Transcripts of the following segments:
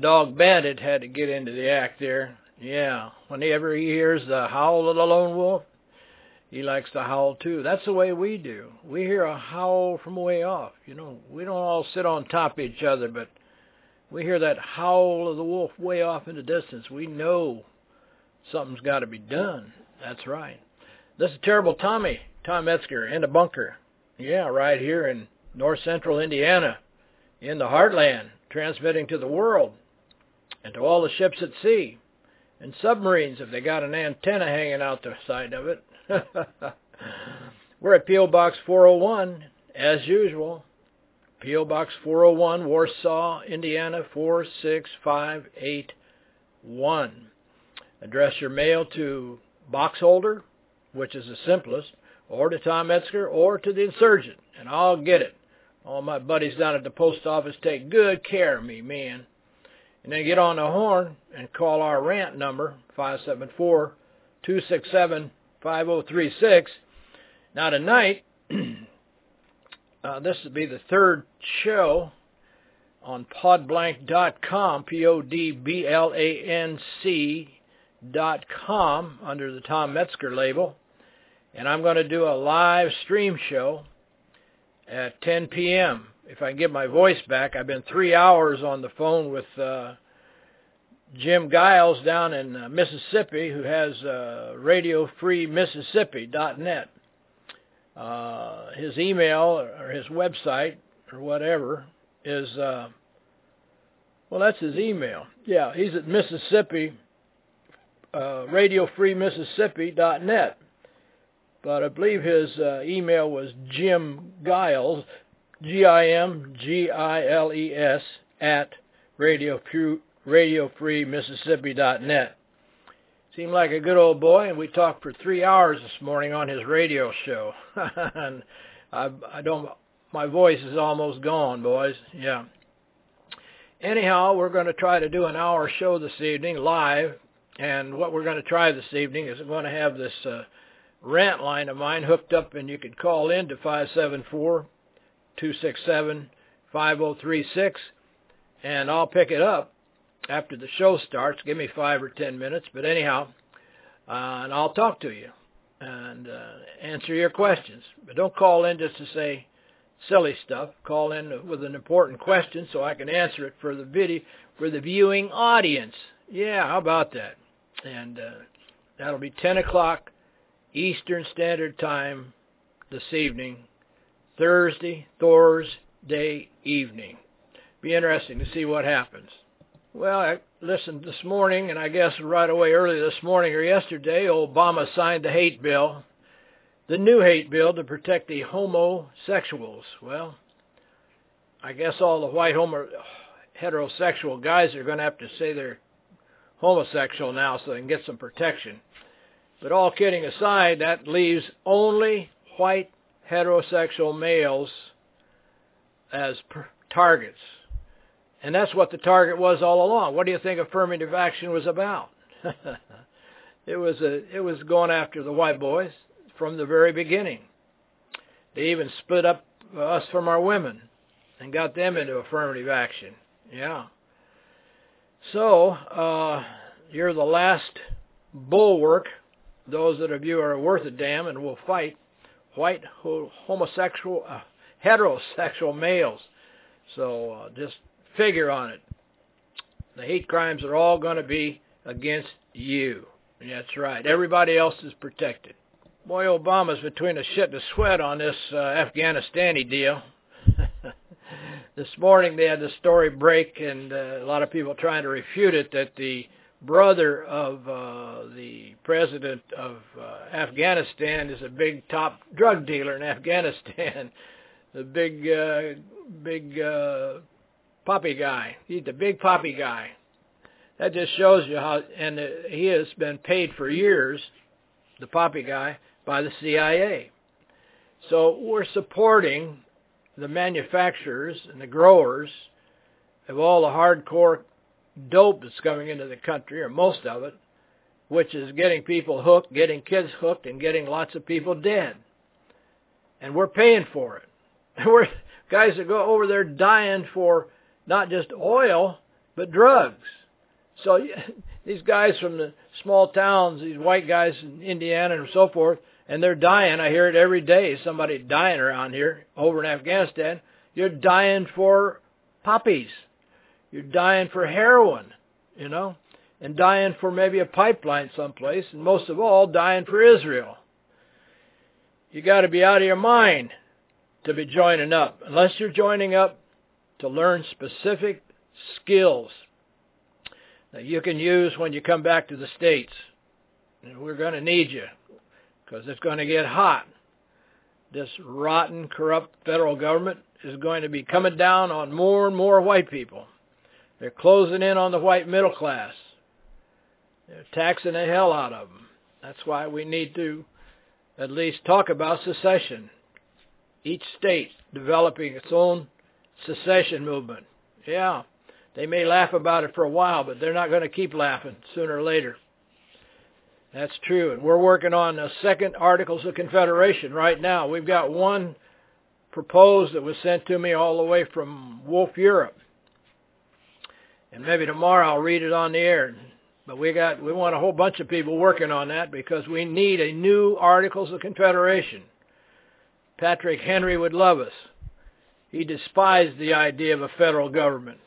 dog Bandit had to get into the act there. Yeah, whenever he hears the howl of the lone wolf, he likes to howl too. That's the way we do. We hear a howl from way off. You know, we don't all sit on top of each other, but we hear that howl of the wolf way off in the distance. We know something's got to be done. That's right. This is Terrible Tommy, Tom Metzger, in the bunker. Yeah, right here in north central Indiana, in the heartland, transmitting to the world and to all the ships at sea and submarines if they got an antenna hanging out the side of it. We're at P.O. Box 401, as usual. P.O. Box 401, Warsaw, Indiana 46581. Address your mail to box holder, which is the simplest, or to Tom Metzger, or to the insurgent, and I'll get it. All my buddies down at the post office take good care of me, man. And then get on the horn and call our rant number, 574 267 5036. Now, tonight, uh, this will be the third show on podblanc.com, P-O-D-B-L-A-N-C dot com, under the Tom Metzger label. And I'm going to do a live stream show at 10 p.m. If I can get my voice back, I've been three hours on the phone with uh, Jim Giles down in uh, Mississippi, who has uh, RadioFreeMississippi.net. Uh, his email or his website or whatever is, uh, well, that's his email. Yeah, he's at Mississippi, uh, RadioFreeMississippi.net. But I believe his uh, email was Jim Giles, G-I-M-G-I-L-E-S, at Radio radiofreemississippi.net. Seemed like a good old boy, and we talked for three hours this morning on his radio show. and I, I don't, my voice is almost gone, boys. Yeah. Anyhow, we're going to try to do an hour show this evening live, and what we're going to try this evening is we're going to have this uh, rant line of mine hooked up, and you can call in to five seven four two six seven five zero three six, and I'll pick it up after the show starts. Give me five or ten minutes, but anyhow, uh, and I'll talk to you and uh, answer your questions. But don't call in just to say silly stuff. Call in with an important question so I can answer it for the video for the viewing audience. Yeah, how about that? And uh, that'll be 10 o'clock Eastern Standard Time this evening, Thursday, Thursday evening. Be interesting to see what happens. Well, I listened this morning, and I guess right away early this morning or yesterday, Obama signed the hate bill, the new hate bill to protect the homosexuals. Well, I guess all the white homo heterosexual guys are going to have to say they're homosexual now so they can get some protection. But all kidding aside, that leaves only white heterosexual males as targets and that's what the target was all along. What do you think affirmative action was about? it was a, it was going after the white boys from the very beginning. They even split up us from our women and got them into affirmative action. Yeah. So, uh, you're the last bulwark, those that of you are worth a damn and will fight white homosexual, uh, heterosexual males. So uh, just figure on it. The hate crimes are all going to be against you. That's right. Everybody else is protected. Boy, Obama's between a shit and a sweat on this uh, Afghanistani deal. this morning they had the story break, and uh, a lot of people trying to refute it that the brother of uh, the president of uh, Afghanistan is a big top drug dealer in Afghanistan. the big, uh, big uh, Poppy guy. He's the big Poppy guy. That just shows you how, and he has been paid for years, the Poppy guy, by the CIA. So we're supporting the manufacturers and the growers of all the hardcore dope that's coming into the country, or most of it, which is getting people hooked, getting kids hooked, and getting lots of people dead. And we're paying for it. We're guys that go over there dying for not just oil, but drugs. So these guys from the small towns, these white guys in Indiana and so forth, and they're dying. I hear it every day. Somebody dying around here over in Afghanistan. You're dying for poppies. You're dying for heroin, you know, and dying for maybe a pipeline someplace, and most of all, dying for Israel. You got to be out of your mind to be joining up, unless you're joining up to learn specific skills that you can use when you come back to the States. And we're going to need you because it's going to get hot. This rotten, corrupt federal government is going to be coming down on more and more white people. They're closing in on the white middle class. They're taxing the hell out of them. That's why we need to at least talk about secession. Each state developing its own secession movement. Yeah, they may laugh about it for a while, but they're not going to keep laughing sooner or later. That's true. And we're working on the second Articles of Confederation right now. We've got one proposed that was sent to me all the way from Wolf Europe. And maybe tomorrow I'll read it on the air. But we got we want a whole bunch of people working on that because we need a new Articles of Confederation. Patrick Henry would love us. He despised the idea of a federal government.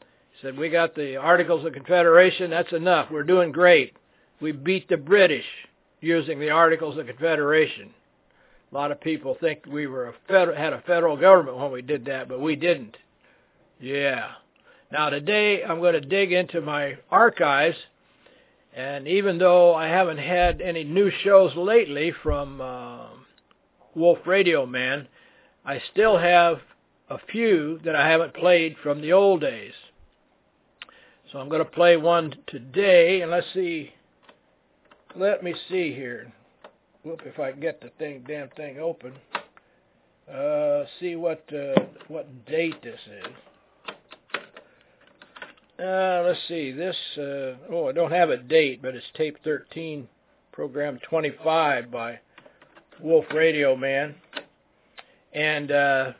He said, we got the Articles of Confederation, that's enough. We're doing great. We beat the British using the Articles of Confederation. A lot of people think we were a federal, had a federal government when we did that, but we didn't. Yeah. Now today I'm going to dig into my archives, and even though I haven't had any new shows lately from uh, Wolf Radio Man, I still have a few that I haven't played from the old days. So I'm going to play one today, and let's see. Let me see here. Whoop, if I can get the thing, damn thing open. Uh, see what uh, what date this is. Uh, let's see. This, uh, oh, I don't have a date, but it's tape 13, program 25 by Wolf Radio Man. And uh,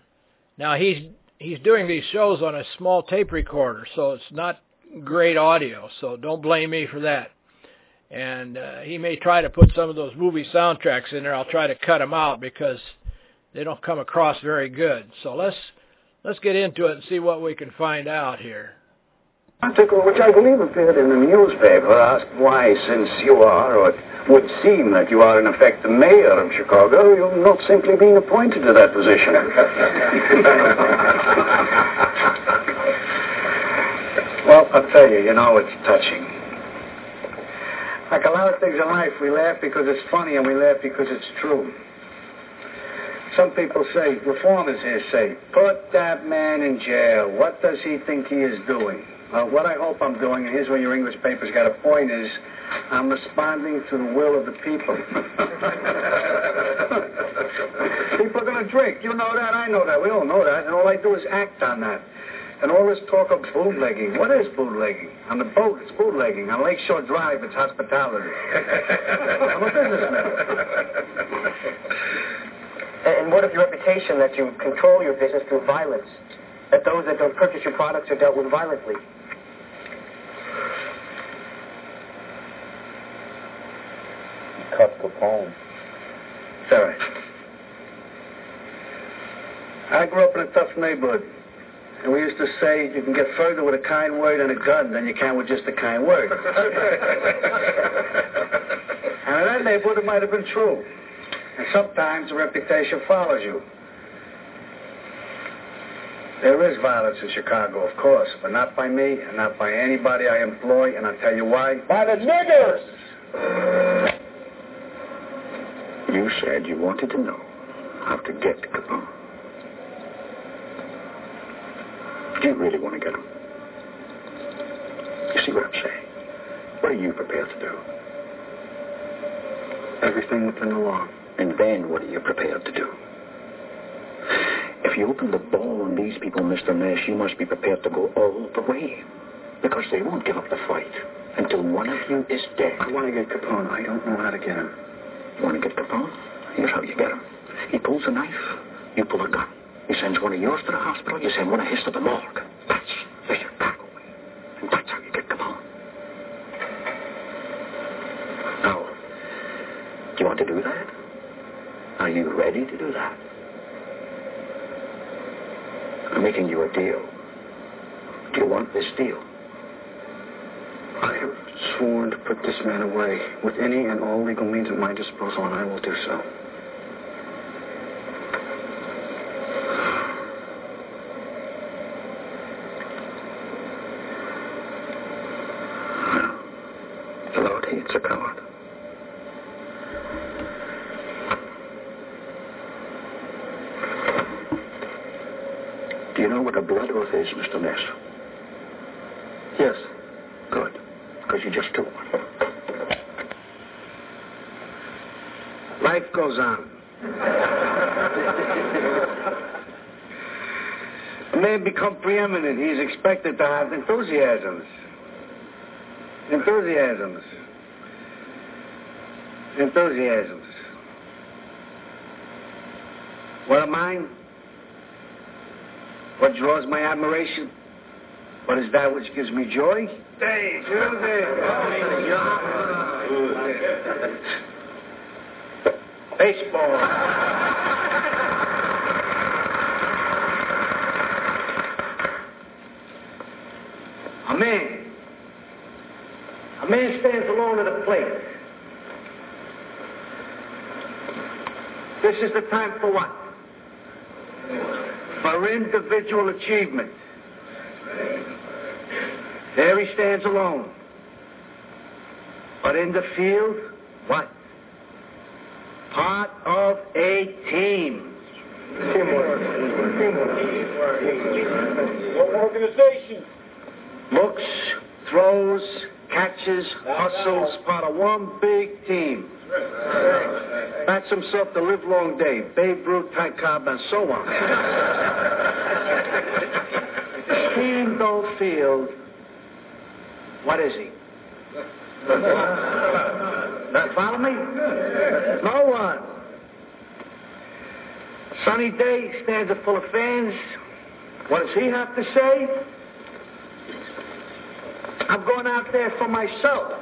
now he's he's doing these shows on a small tape recorder, so it's not great audio. So don't blame me for that. And uh, he may try to put some of those movie soundtracks in there. I'll try to cut them out because they don't come across very good. So let's let's get into it and see what we can find out here article which I believe appeared in the newspaper asked why, since you are, or it would seem that you are in effect the mayor of Chicago, you've not simply been appointed to that position. well, I'll tell you, you know, it's touching. Like a lot of things in life, we laugh because it's funny and we laugh because it's true. Some people say, reformers here say, put that man in jail. What does he think he is doing? Uh, what I hope I'm doing, and here's where your English paper's got a point, is I'm responding to the will of the people. people are going to drink. You know that. I know that. We all know that. And all I do is act on that. And all this talk of bootlegging. What is bootlegging? On the boat, it's bootlegging. On Lakeshore Drive, it's hospitality. I'm a businessman. And what of your reputation that you control your business through violence? That those that don't purchase your products are dealt with violently? Cut Capone. Sorry. I grew up in a tough neighborhood. And we used to say you can get further with a kind word and a gun than you can with just a kind word. and in that neighborhood, it might have been true. And sometimes the reputation follows you. There is violence in Chicago, of course, but not by me and not by anybody I employ, and I'll tell you why. By the niggers! You said you wanted to know how to get Capone. Do you really want to get him? You see what I'm saying? What are you prepared to do? Everything within the law. And then what are you prepared to do? If you open the ball on these people, Mr. Ness, you must be prepared to go all the way. Because they won't give up the fight until one of you is dead. I want to get Capone. I don't know how to get him. You want to get Capone? Here's how you get him. He pulls a knife, you pull a gun. He sends one of yours to the hospital, you send one of his to the morgue. That's the Chicago way. And that's how you get Capone. Now, do you want to do that? Are you ready to do that? I'm making you a deal. Do you want this deal? I have sworn to put this man away with any and all legal means at my disposal, and I will do so. A coward. Do you know what a blood oath is, Mr. Ness? Yes. Good. Because you just took one. Life goes on. a man become preeminent. He's expected to have enthusiasms. Enthusiasms. Enthusiasms. What am I? What draws my admiration? What is that which gives me joy? Hey, Baseball. A man. A man stands alone at a plate. This is the time for what? For individual achievement. There he stands alone. But in the field, what? Part of a team. Teamwork. What organization? Looks, throws, catches, hustles, part of one big team. Bats himself the livelong day. Babe Ruth, Ty Cobb, and so on. Team don't field. What is he? That follow me? No one. Sunny day, stands it full of fans. What does he have to say? I'm going out there for myself.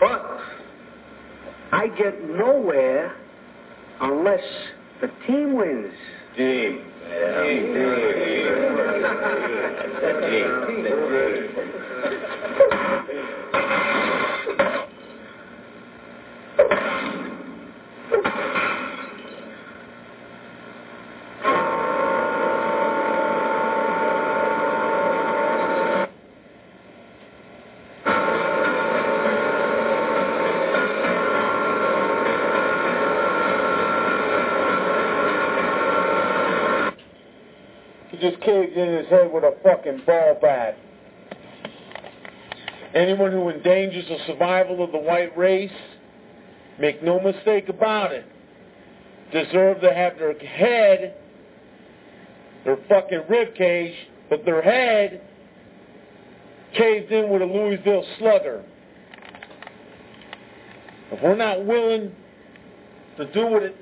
but I get nowhere unless the team wins. Team. He just caved in his head with a fucking ball bat. Anyone who endangers the survival of the white race, make no mistake about it, deserve to have their head, their fucking rib cage, but their head caved in with a Louisville slugger. If we're not willing to do what it,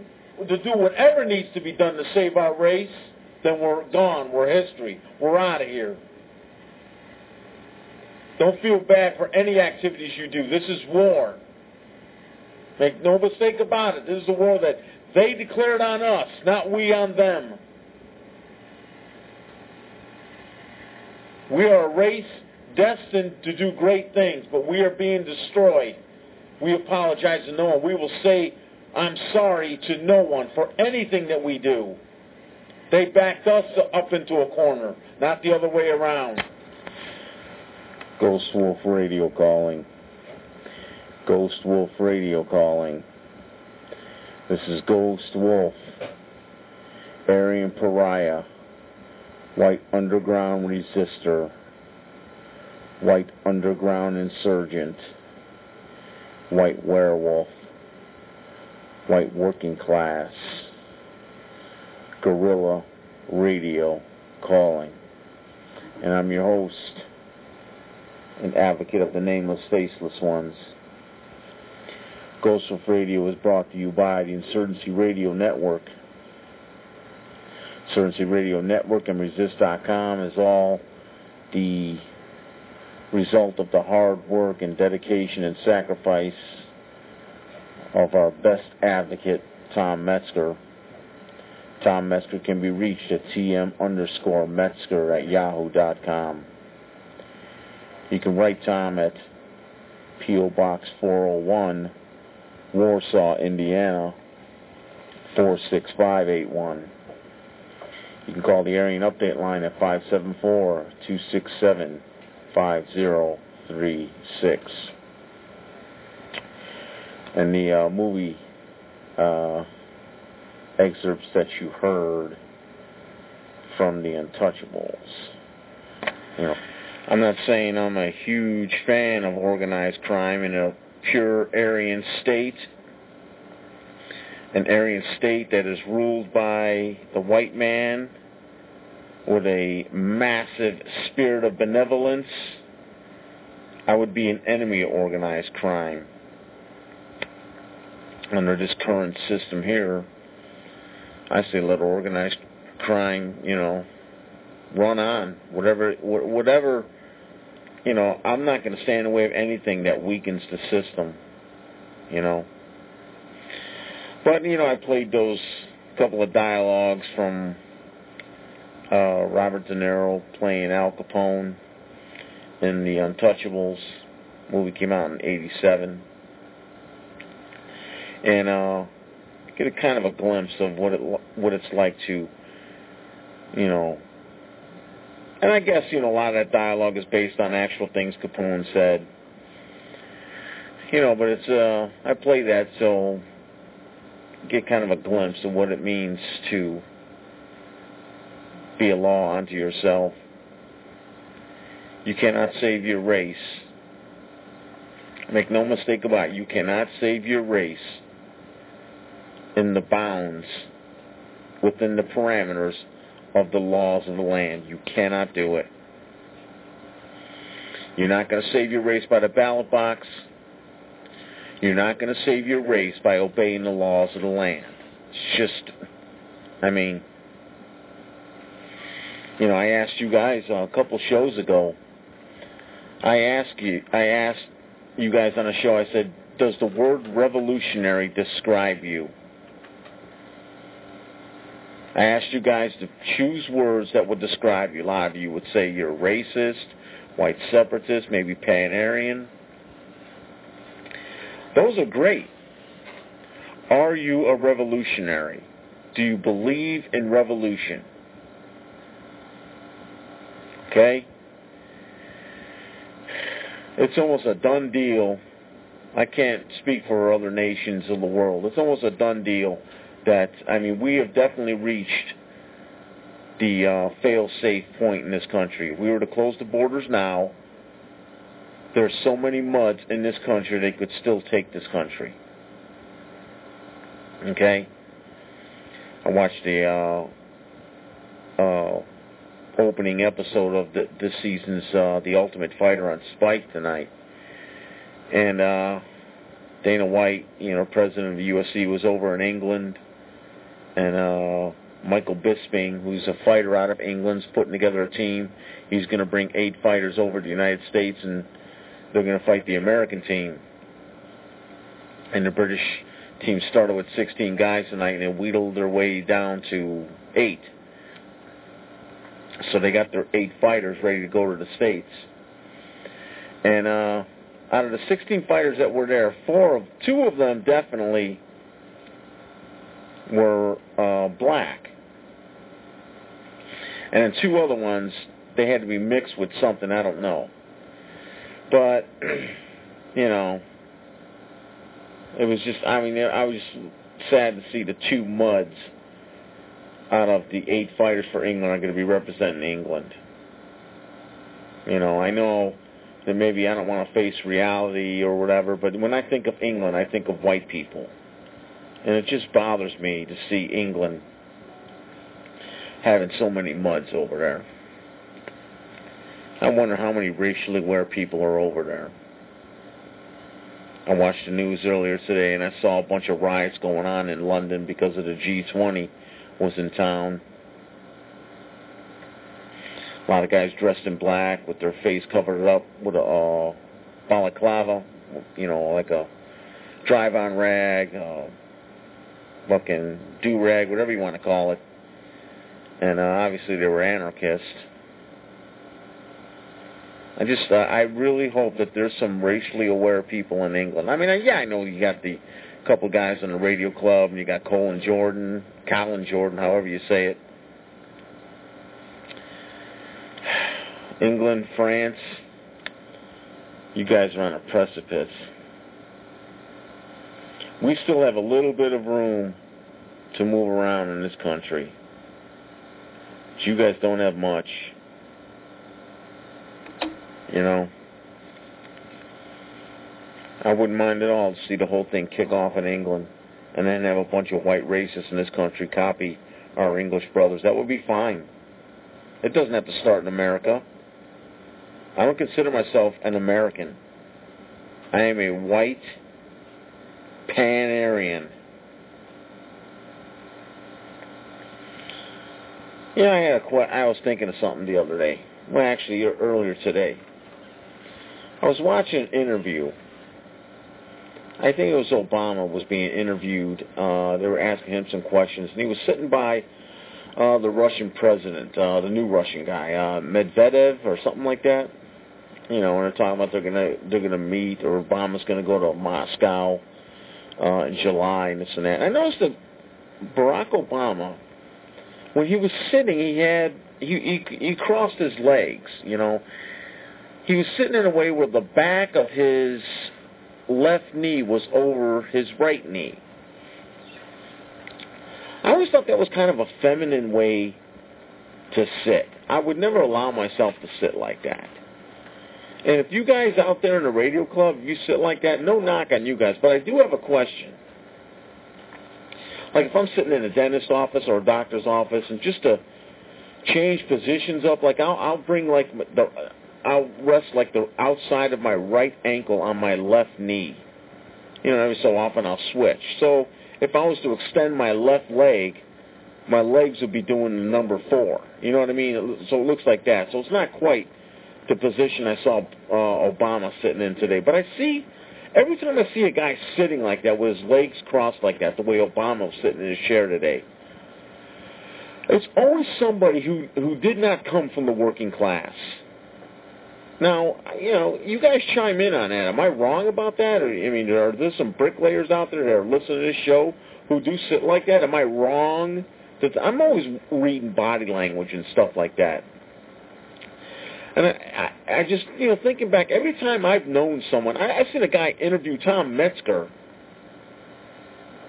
to do whatever needs to be done to save our race, then we're gone. We're history. We're out of here. Don't feel bad for any activities you do. This is war. Make no mistake about it. This is the war that they declared on us, not we on them. We are a race destined to do great things, but we are being destroyed. We apologize to no one. We will say, I'm sorry to no one for anything that we do. They backed us up into a corner, not the other way around. Ghost Wolf Radio calling. Ghost Wolf Radio calling. This is Ghost Wolf. Aryan Pariah. White Underground Resistor. White Underground Insurgent. White Werewolf. White Working Class. Guerrilla Radio calling. And I'm your host and advocate of the nameless, faceless ones. Ghost Wolf Radio is brought to you by the Insurgency Radio Network. Insurgency Radio Network and Resist.com is all the result of the hard work and dedication and sacrifice of our best advocate, Tom Metzger. Tom Metzger can be reached at tm underscore Metzger at yahoo.com. You can write Tom at P.O. Box 401, Warsaw, Indiana, 46581. You can call the Aryan Update line at 574-267-5036. And the uh, movie uh, excerpts that you heard from the Untouchables. You know, I'm not saying I'm a huge fan of organized crime in a pure Aryan state, an Aryan state that is ruled by the white man with a massive spirit of benevolence. I would be an enemy of organized crime. Under this current system here, I say let organized crime, you know, run on. Whatever, whatever, you know, I'm not going to stand in the way of anything that weakens the system, you know. But, you know, I played those couple of dialogues from uh, Robert De Niro playing Al Capone in The Untouchables. Movie came out in 87. And, uh, get a kind of a glimpse of what it what it's like to, you know. And I guess you know a lot of that dialogue is based on actual things Capone said. You know, but it's uh I play that so get kind of a glimpse of what it means to be a law unto yourself. You cannot save your race. Make no mistake about it, you cannot save your race in the bounds, within the parameters of the laws of the land. You cannot do it. You're not going to save your race by the ballot box. You're not going to save your race by obeying the laws of the land. It's just, I mean, you know, I asked you guys uh, a couple shows ago. I asked you, I asked you guys on a show. I said, "Does the word revolutionary describe you?" I asked you guys to choose words that would describe you. A lot of you would say you're racist, white separatist, maybe pan-Aryan. Those are great. Are you a revolutionary? Do you believe in revolution? Okay? It's almost a done deal. I can't speak for other nations in the world. It's almost a done deal that I mean we have definitely reached the uh, fail-safe point in this country. If we were to close the borders now, there's so many muds in this country they could still take this country. Okay. I watched the uh, uh, opening episode of the, this season's uh, The Ultimate Fighter on Spike tonight, and uh, Dana White, you know, president of the UFC, was over in England and uh, Michael Bisping, who's a fighter out of England, is putting together a team. He's going to bring eight fighters over to the United States, and they're going to fight the American team. And the British team started with 16 guys tonight, and they wheedled their way down to eight. So they got their eight fighters ready to go to the States. And uh, out of the 16 fighters that were there, four of two of them definitely were uh, black. And then two other ones, they had to be mixed with something, I don't know. But, you know, it was just, I mean, I was sad to see the two muds out of the eight fighters for England are going to be representing England. You know, I know that maybe I don't want to face reality or whatever, but when I think of England, I think of white people. And it just bothers me to see England having so many muds over there. I wonder how many racially aware people are over there. I watched the news earlier today and I saw a bunch of riots going on in London because of the G20 was in town. A lot of guys dressed in black with their face covered up with a uh, balaclava, you know, like a drive-on rag, uh, fucking do-rag, whatever you want to call it. And uh, obviously they were anarchists. I just, uh, I really hope that there's some racially aware people in England. I mean, yeah, I know you got the couple guys in the radio club, and you got Colin Jordan, Colin Jordan, however you say it. England, France, you guys are on a precipice. We still have a little bit of room to move around in this country. But you guys don't have much. You know? I wouldn't mind at all to see the whole thing kick off in England and then have a bunch of white racists in this country copy our English brothers. That would be fine. It doesn't have to start in America. I don't consider myself an American. I am a white Pan-Aryan. Yeah, I had I was thinking of something the other day. Well, actually, earlier today. I was watching an interview. I think it was Obama was being interviewed. Uh, they were asking him some questions, and he was sitting by uh, the Russian president, uh, the new Russian guy, uh, Medvedev or something like that. You know, and they're talking about they're gonna they're gonna meet, or Obama's gonna go to Moscow uh, July and this and that. I noticed that Barack Obama, when he was sitting, he had he he, he crossed his legs. You know, he was sitting in a way where the back of his left knee was over his right knee. I always thought that was kind of a feminine way to sit. I would never allow myself to sit like that. And if you guys out there in the radio club, you sit like that, no knock on you guys, but I do have a question. Like if I'm sitting in a dentist office or a doctor's office, and just to change positions up, like I'll I'll bring like the I'll rest like the outside of my right ankle on my left knee. You know, every so often I'll switch. So if I was to extend my left leg, my legs would be doing number four. You know what I mean? So it looks like that. So it's not quite the position I saw uh, Obama sitting in today. But I see, every time I see a guy sitting like that with his legs crossed like that, the way Obama was sitting in his chair today, it's always somebody who, who did not come from the working class. Now, you know, you guys chime in on that. Am I wrong about that? Or, I mean, are there some bricklayers out there that are listening to this show who do sit like that? Am I wrong? I'm always reading body language and stuff like that. And I, I, I just, you know, thinking back, every time I've known someone, I, I've seen a guy interview Tom Metzger.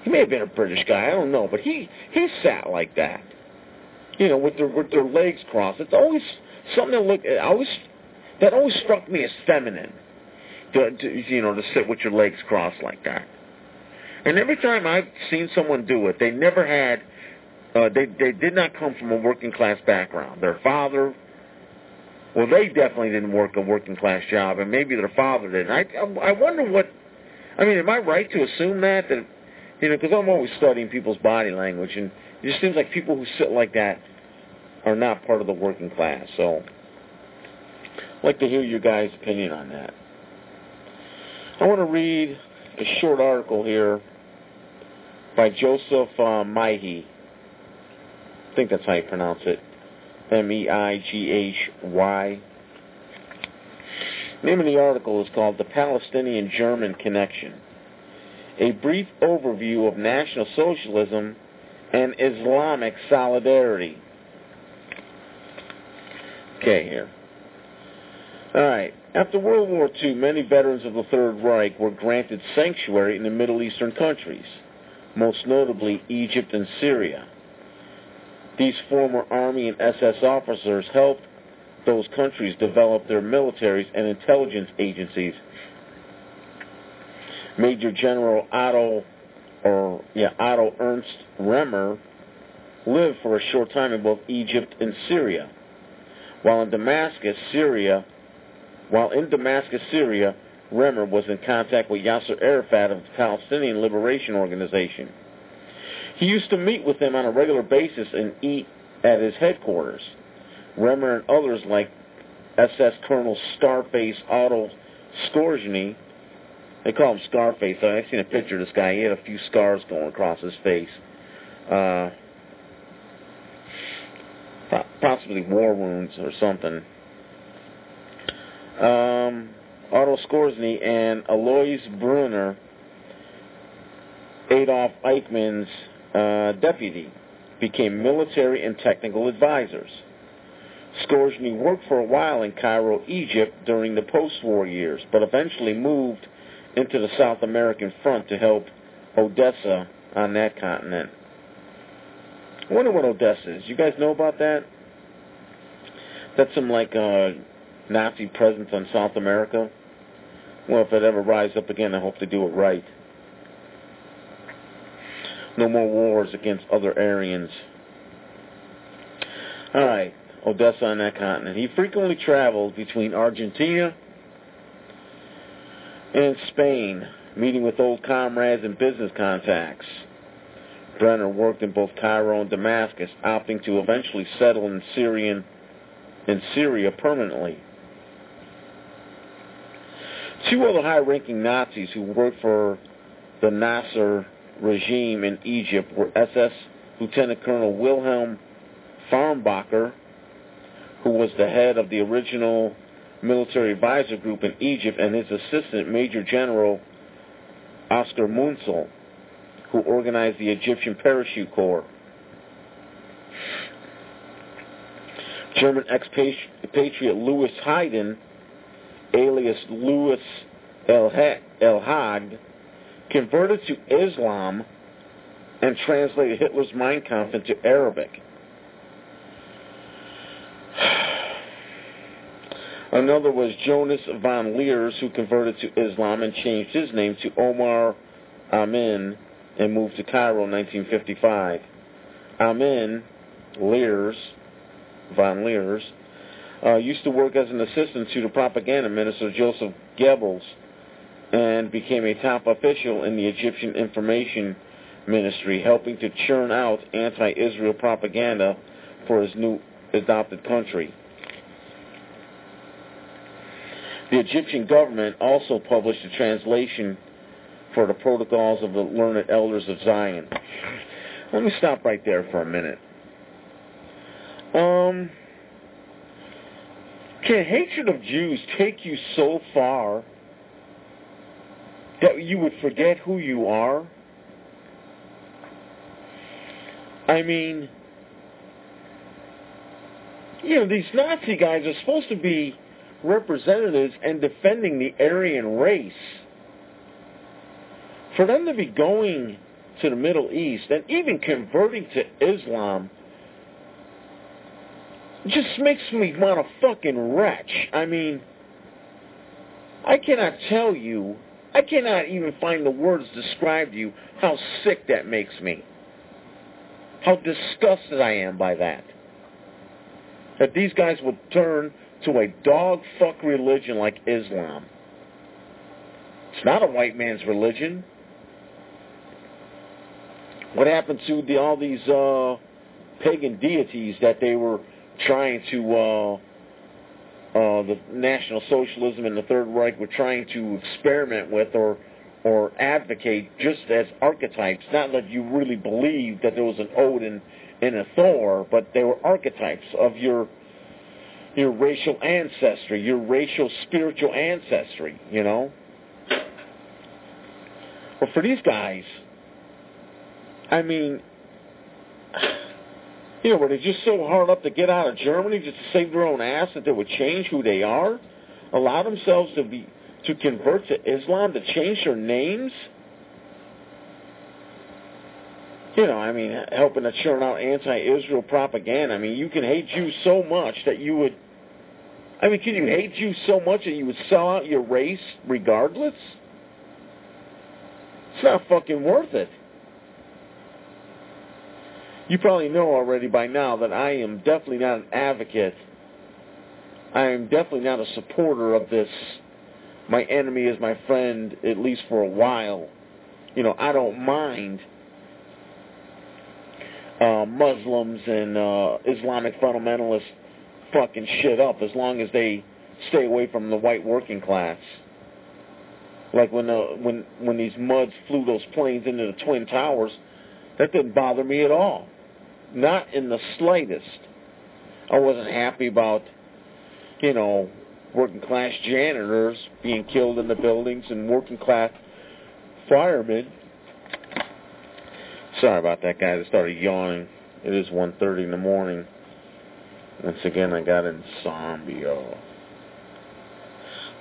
He may have been a British guy, I don't know, but he he sat like that, you know, with their with their legs crossed. It's always something that look, always that always struck me as feminine, to, to you know, to sit with your legs crossed like that. And every time I've seen someone do it, they never had, uh, they they did not come from a working class background. Their father well, they definitely didn't work a working class job, and maybe their father did. I I wonder what. I mean, am I right to assume that that you know? Because I'm always studying people's body language, and it just seems like people who sit like that are not part of the working class. So, I'd like to hear your guys' opinion on that. I want to read a short article here by Joseph uh, Meighy. I think that's how you pronounce it. M-E-I-G-H-Y. The name of the article is called The Palestinian-German Connection. A brief overview of National Socialism and Islamic solidarity. Okay, here. All right. After World War II, many veterans of the Third Reich were granted sanctuary in the Middle Eastern countries, most notably Egypt and Syria. These former Army and SS officers helped those countries develop their militaries and intelligence agencies. Major General Otto, or yeah, Otto Ernst Remer lived for a short time in both Egypt and Syria. While in Damascus, Syria, while in Damascus, Syria, Remer was in contact with Yasser Arafat of the Palestinian Liberation Organization. He used to meet with them on a regular basis and eat at his headquarters. Remer and others like SS Colonel Starface Otto Skorzeny They call him Scarface. I've seen a picture of this guy. He had a few scars going across his face. Uh, possibly war wounds or something. Um, Otto Skorzeny and Alois Brunner, Adolf Eichmann's uh, deputy, became military and technical advisors. Skorzeny worked for a while in Cairo, Egypt during the post-war years, but eventually moved into the South American front to help Odessa on that continent. I wonder what Odessa is. You guys know about that? That's some like uh, Nazi presence on South America. Well, if it ever rises up again, I hope to do it right. No more wars against other Aryans. All right, Odessa on that continent. He frequently traveled between Argentina and Spain, meeting with old comrades and business contacts. Brenner worked in both Cairo and Damascus, opting to eventually settle in Syrian in Syria permanently. Two other high-ranking Nazis who worked for the Nasser regime in Egypt were SS Lieutenant Colonel Wilhelm Fahrmbacher, who was the head of the original military advisor group in Egypt, and his assistant, Major General Oscar Munzel, who organized the Egyptian Parachute Corps. German expatriate Louis Heiden, alias Louis El Haag, converted to Islam and translated Hitler's Mein Kampf into Arabic. Another was Jonas von Leers, who converted to Islam and changed his name to Omar Amin and moved to Cairo in 1955. Amin, Leers, von Leers, uh, used to work as an assistant to the propaganda minister Joseph Goebbels and became a top official in the Egyptian information ministry, helping to churn out anti-Israel propaganda for his new adopted country. The Egyptian government also published a translation for the Protocols of the Learned Elders of Zion. Let me stop right there for a minute. Um, can hatred of Jews take you so far that you would forget who you are? I mean, you know, these Nazi guys are supposed to be representatives and defending the Aryan race. For them to be going to the Middle East and even converting to Islam just makes me want to fucking retch. I mean, I cannot tell you, I cannot even find the words to describe to you how sick that makes me. How disgusted I am by that. That these guys would turn to a dog fuck religion like Islam. It's not a white man's religion. What happened to the, all these uh, pagan deities that they were trying to, uh, uh, the National Socialism and the Third Reich were trying to experiment with or or advocate just as archetypes, not that you really believed that there was an Odin and a Thor, but they were archetypes of your your racial ancestry, your racial spiritual ancestry, you know? But for these guys, I mean, you know, were they just so hard up to get out of Germany just to save their own ass that they would change who they are? Allow themselves to be to convert to Islam, to change their names? You know, I mean, helping to churn out anti-Israel propaganda. I mean, you can hate Jews so much that you would I mean, can you hate Jews so much that you would sell out your race regardless? It's not fucking worth it. You probably know already by now that I am definitely not an advocate. I am definitely not a supporter of this. My enemy is my friend, at least for a while. You know, I don't mind uh, Muslims and uh, Islamic fundamentalists fucking shit up as long as they stay away from the white working class. Like when the when when these muds flew those planes into the twin towers, that didn't bother me at all. Not in the slightest. I wasn't happy about, you know, working class janitors being killed in the buildings and working class firemen. Sorry about that, guys. I started yawning. It is 1.30 in the morning. Once again, I got insomnia.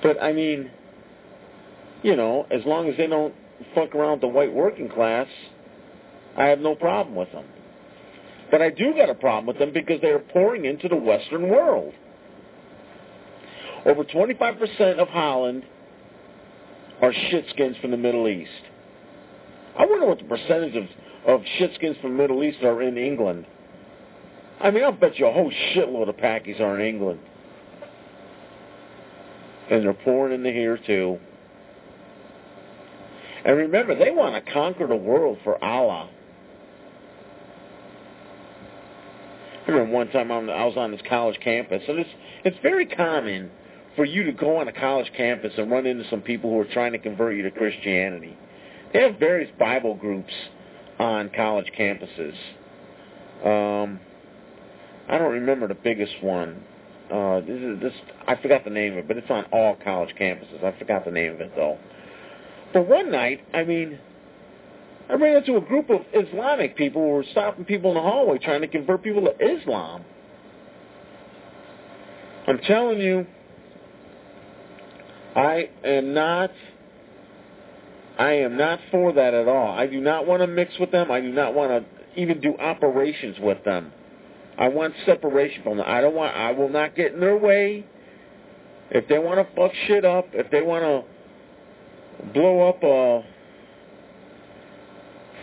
But, I mean, you know, as long as they don't fuck around with the white working class, I have no problem with them. But I do got a problem with them because they are pouring into the Western world. Over 25% of Holland are shitskins from the Middle East. I wonder what the percentage of, of shitskins from the Middle East are in England. I mean, I'll bet you a whole shitload of Pakis are in England. And they're pouring into here, too. And remember, they want to conquer the world for Allah. I remember one time I was on this college campus, and it's it's very common for you to go on a college campus and run into some people who are trying to convert you to Christianity. They have various Bible groups on college campuses. Um, I don't remember the biggest one. Uh, this is this I forgot the name of it, but it's on all college campuses. I forgot the name of it though. But one night, I mean, I ran into a group of Islamic people who were stopping people in the hallway trying to convert people to Islam. I'm telling you, I am not I am not for that at all. I do not want to mix with them. I do not want to even do operations with them. I want separation from them. I don't want I will not get in their way. If they want to fuck shit up, if they want to blow up a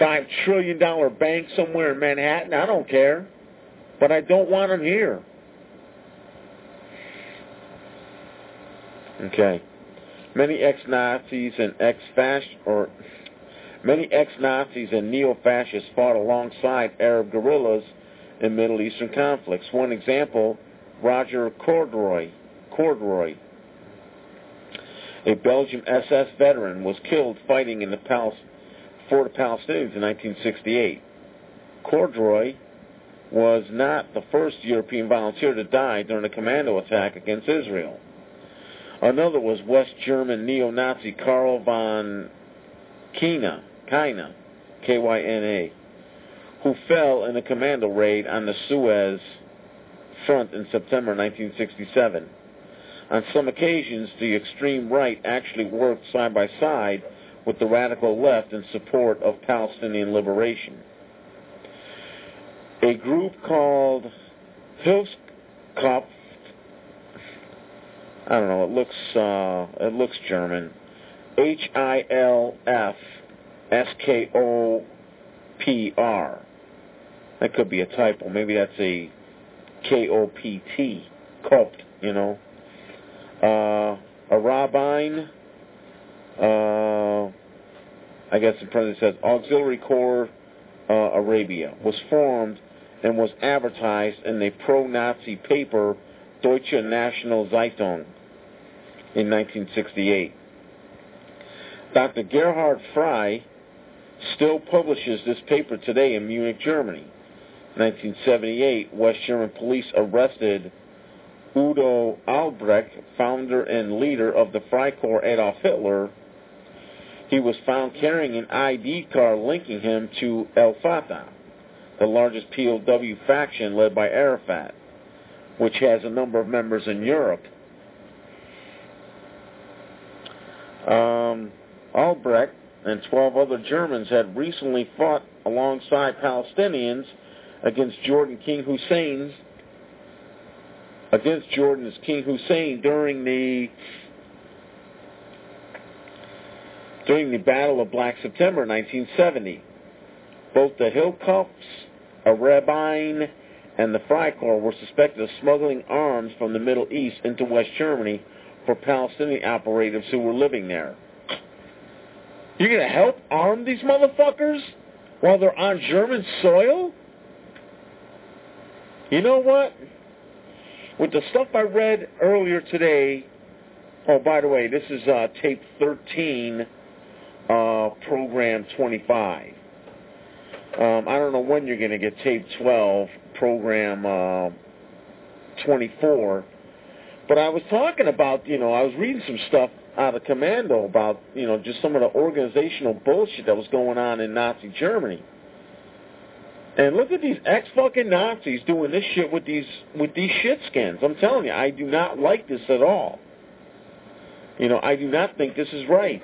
five trillion dollar bank somewhere in Manhattan, I don't care. But I don't want them here. Okay. Many ex-Nazis and ex-fascist or many ex-Nazis and neo-fascists fought alongside Arab guerrillas in Middle Eastern conflicts. One example, Roger Cordroy, Cordroy, a Belgian SS veteran, was killed fighting in the Pal- for the Palestinians in 1968. Cordroy was not the first European volunteer to die during a commando attack against Israel. Another was West German neo-Nazi Karl von Kyna, Kyna, K-Y-N-A, who fell in a commando raid on the Suez front in September 1967. On some occasions, the extreme right actually worked side by side with the radical left in support of Palestinian liberation. A group called Hilfskopf I don't know. It looks uh, it looks German. H I L F S K O P R. That could be a typo. Maybe that's a K O P T. Kopt, you know. Uh, a rabbin. Uh, I guess the president says Auxiliary Corps uh, Arabia was formed and was advertised in a pro-Nazi paper Deutsche National Zeitung in 1968. Dr. Gerhard Frey still publishes this paper today in Munich, Germany. 1978, West German police arrested Udo Albrecht, founder and leader of the Freikorps Adolf Hitler. He was found carrying an ID card linking him to El Fatah, the largest POW faction led by Arafat, which has a number of members in Europe. Um, Albrecht and 12 other Germans had recently fought alongside Palestinians against Jordan King Hussein's against Jordan's King Hussein during the during the Battle of Black September 1970. Both the Hilfskopf, a rabbin, and the Freikorps were suspected of smuggling arms from the Middle East into West Germany for Palestinian operatives who were living there. You're going to help arm these motherfuckers while they're on German soil? You know what? With the stuff I read earlier today Oh, by the way, this is uh, tape 13, uh, program 25. Um, I don't know when you're going to get tape 12, program uh, 24. But I was talking about, you know, I was reading some stuff out of Commando about, you know, just some of the organizational bullshit that was going on in Nazi Germany. And look at these ex fucking Nazis doing this shit with these with these shit skins. I'm telling you, I do not like this at all. You know, I do not think this is right.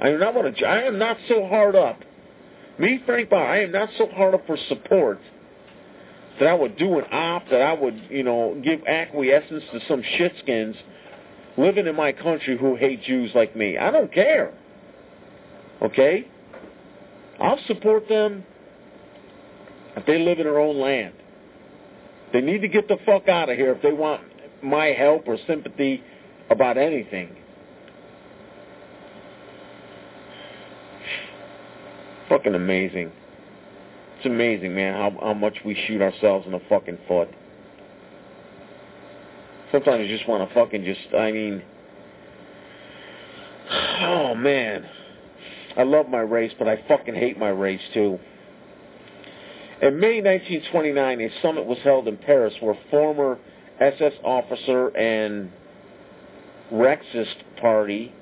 I do not want to. I am not so hard up. Me, Frank I am not so hard up for support that I would do an op, that I would, you know, give acquiescence to some shitskins living in my country who hate Jews like me. I don't care. Okay? I'll support them if they live in their own land. They need to get the fuck out of here if they want my help or sympathy about anything. Fucking amazing. It's amazing, man, how, how much we shoot ourselves in the fucking foot. Sometimes you just want to fucking just, I mean, oh man. I love my race, but I fucking hate my race too. In May 1929, a summit was held in Paris where former SS officer and Rexist Party,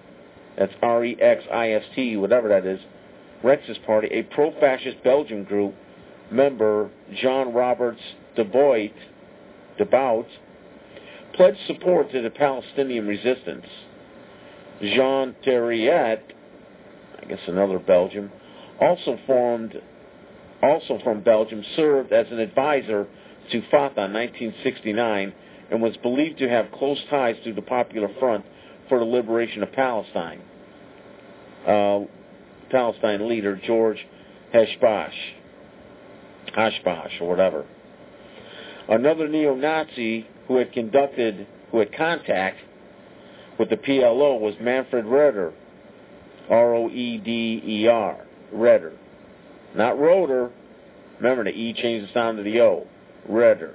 that's R-E-X-I-S-T, whatever that is, Rexist Party, a pro-fascist Belgian group, member John Roberts de Boit, de Bout, pledged support to the Palestinian resistance. Jean Thériet, I guess another Belgium, also formed, also from Belgium, served as an advisor to Fatah in 1969 and was believed to have close ties to the Popular Front for the Liberation of Palestine. Uh, Palestine leader George Hashbash, Hashbash or whatever. Another neo-Nazi who had conducted, who had contact with the PLO was Manfred Roeder, R-O-E-D-E-R, Roeder. Not Roeder. Remember, the E changed the sound to the O. Roeder.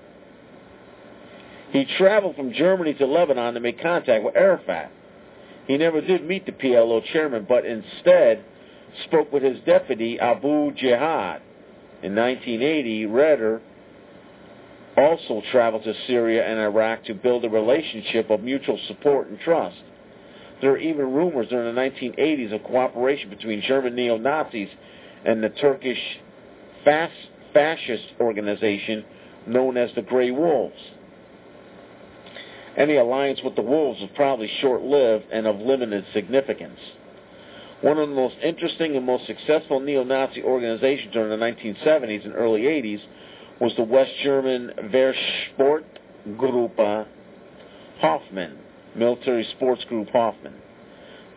He traveled from Germany to Lebanon to make contact with Arafat. He never did meet the PLO chairman, but instead spoke with his deputy, Abu Jihad. In 1980, Roeder also traveled to Syria and Iraq to build a relationship of mutual support and trust. There are even rumors during the 1980s of cooperation between German neo-Nazis and the Turkish fascist organization known as the Grey Wolves. Any alliance with the Wolves was probably short-lived and of limited significance. One of the most interesting and most successful neo-Nazi organizations during the 1970s and early 80s was the West German Wehrsportgruppe Hoffmann, military sports group Hoffmann.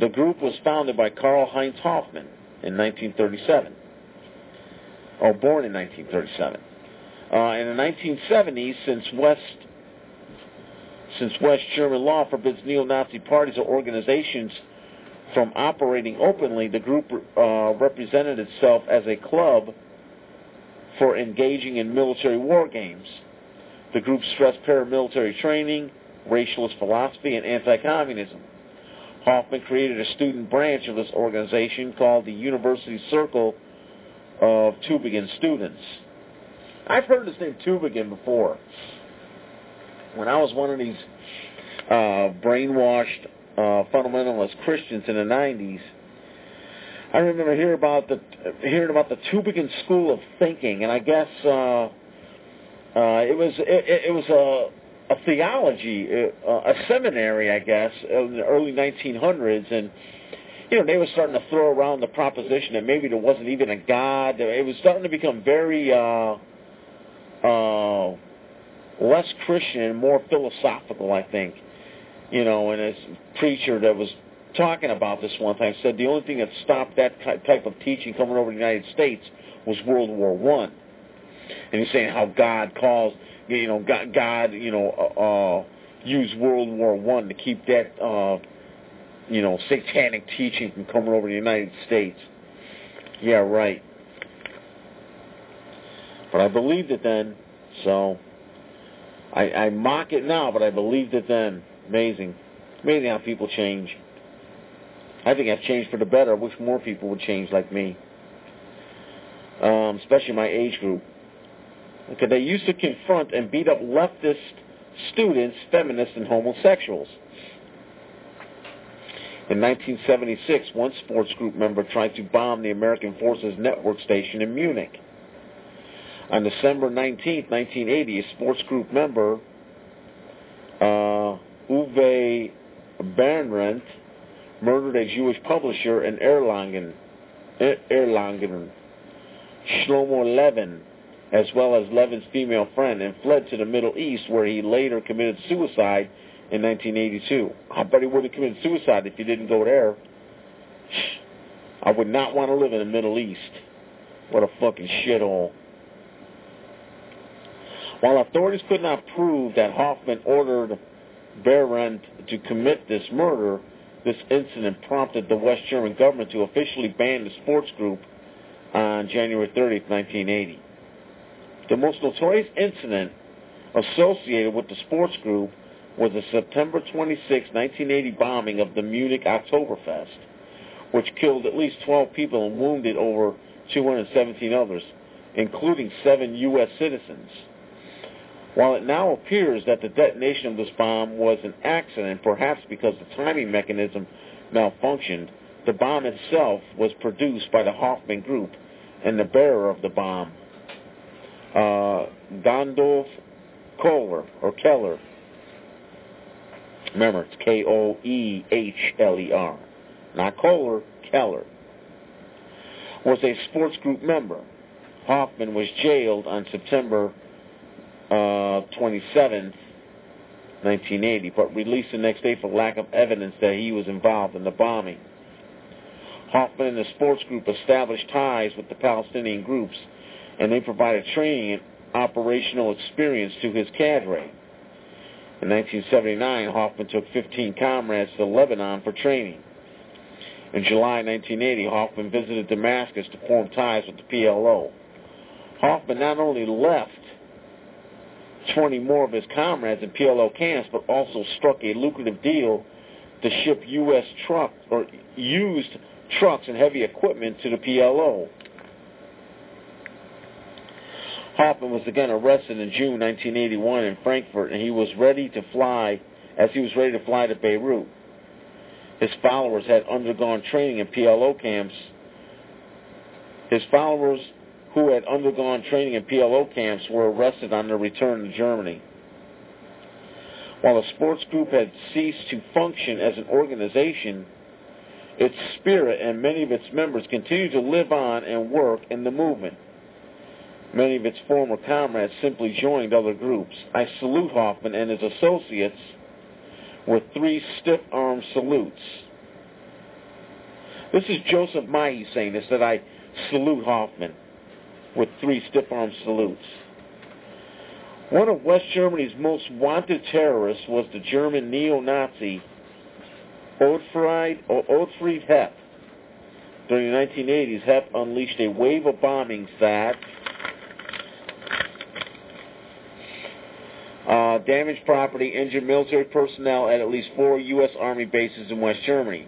The group was founded by Karl Heinz Hoffmann in 1937, or born in 1937. Uh, in the 1970s, since West since West German law forbids neo-Nazi parties or organizations from operating openly, the group uh, represented itself as a club for engaging in military war games. The group stressed paramilitary training, racialist philosophy, and anti-communism. Hoffman created a student branch of this organization called the University Circle of Tübingen Students. I've heard this name Tübingen before. When I was one of these uh, brainwashed uh, fundamentalist Christians in the 90s, I remember hearing about the hearing about the Tübingen School of Thinking, and I guess uh, uh, it was it, it was a, a theology, uh, a seminary, I guess, in the early 1900s, and you know they were starting to throw around the proposition that maybe there wasn't even a God. It was starting to become very uh, uh, less Christian more philosophical, I think. You know, and a preacher that was talking about this one time said the only thing that stopped that type of teaching coming over to the United States was World War One, and he's saying how God calls, you know, God, God you know, uh, uh, used World War One to keep that, uh, you know, satanic teaching from coming over to the United States. Yeah, right. But I believed it then, so I, I mock it now, but I believed it then. Amazing. Amazing how people change. I think I've changed for the better. I wish more people would change like me, um, especially my age group. Because they used to confront and beat up leftist students, feminists, and homosexuals. In 1976, one sports group member tried to bomb the American Forces Network station in Munich. On December 19, 1980, a sports group member, uh, Uwe Behrendt, murdered a Jewish publisher in Erlangen, Erlangen, Shlomo Levin, as well as Levin's female friend, and fled to the Middle East, where he later committed suicide in 1982. I bet he would have committed suicide if he didn't go there. I would not want to live in the Middle East. What a fucking shithole. While authorities could not prove that Hoffman ordered Behrendt to commit this murder, this incident prompted the West German government to officially ban the sports group on January 30, 1980. The most notorious incident associated with the sports group was the September 26, 1980 bombing of the Munich Oktoberfest, which killed at least 12 people and wounded over 217 others, including seven U.S. citizens. While it now appears that the detonation of this bomb was an accident, perhaps because the timing mechanism malfunctioned, the bomb itself was produced by the Hoffman Group and the bearer of the bomb, uh, Gandolf Kohler, or Keller, Remember, it's K O E H L E R. Not Kohler, Keller. Was a sports group member. Hoffman was jailed on September uh, 27th, 1980, but released the next day for lack of evidence that he was involved in the bombing. Hoffman and the sports group established ties with the Palestinian groups, and they provided training and operational experience to his cadre. In 1979, Hoffman took 15 comrades to Lebanon for training. In July 1980, Hoffman visited Damascus to form ties with the PLO. Hoffman not only left 20 more of his comrades in PLO camps, but also struck a lucrative deal to ship U.S. trucks or used trucks and heavy equipment to the PLO. Hoffman was again arrested in June 1981 in Frankfurt, and he was ready to fly as he was ready to fly to Beirut. His followers had undergone training in PLO camps. His followers who had undergone training in PLO camps were arrested on their return to Germany. While the sports group had ceased to function as an organization, its spirit and many of its members continued to live on and work in the movement. Many of its former comrades simply joined other groups. I salute Hoffman and his associates with three stiff-arm salutes. This is Joseph Meighy saying this, that I salute Hoffman with three stiff-arm salutes. One of West Germany's most wanted terrorists was the German neo-Nazi Otfried, Ottfried Hepp. During the 1980s, Hepp unleashed a wave of bombings that uh, damaged property, injured military personnel at at least four U.S. Army bases in West Germany.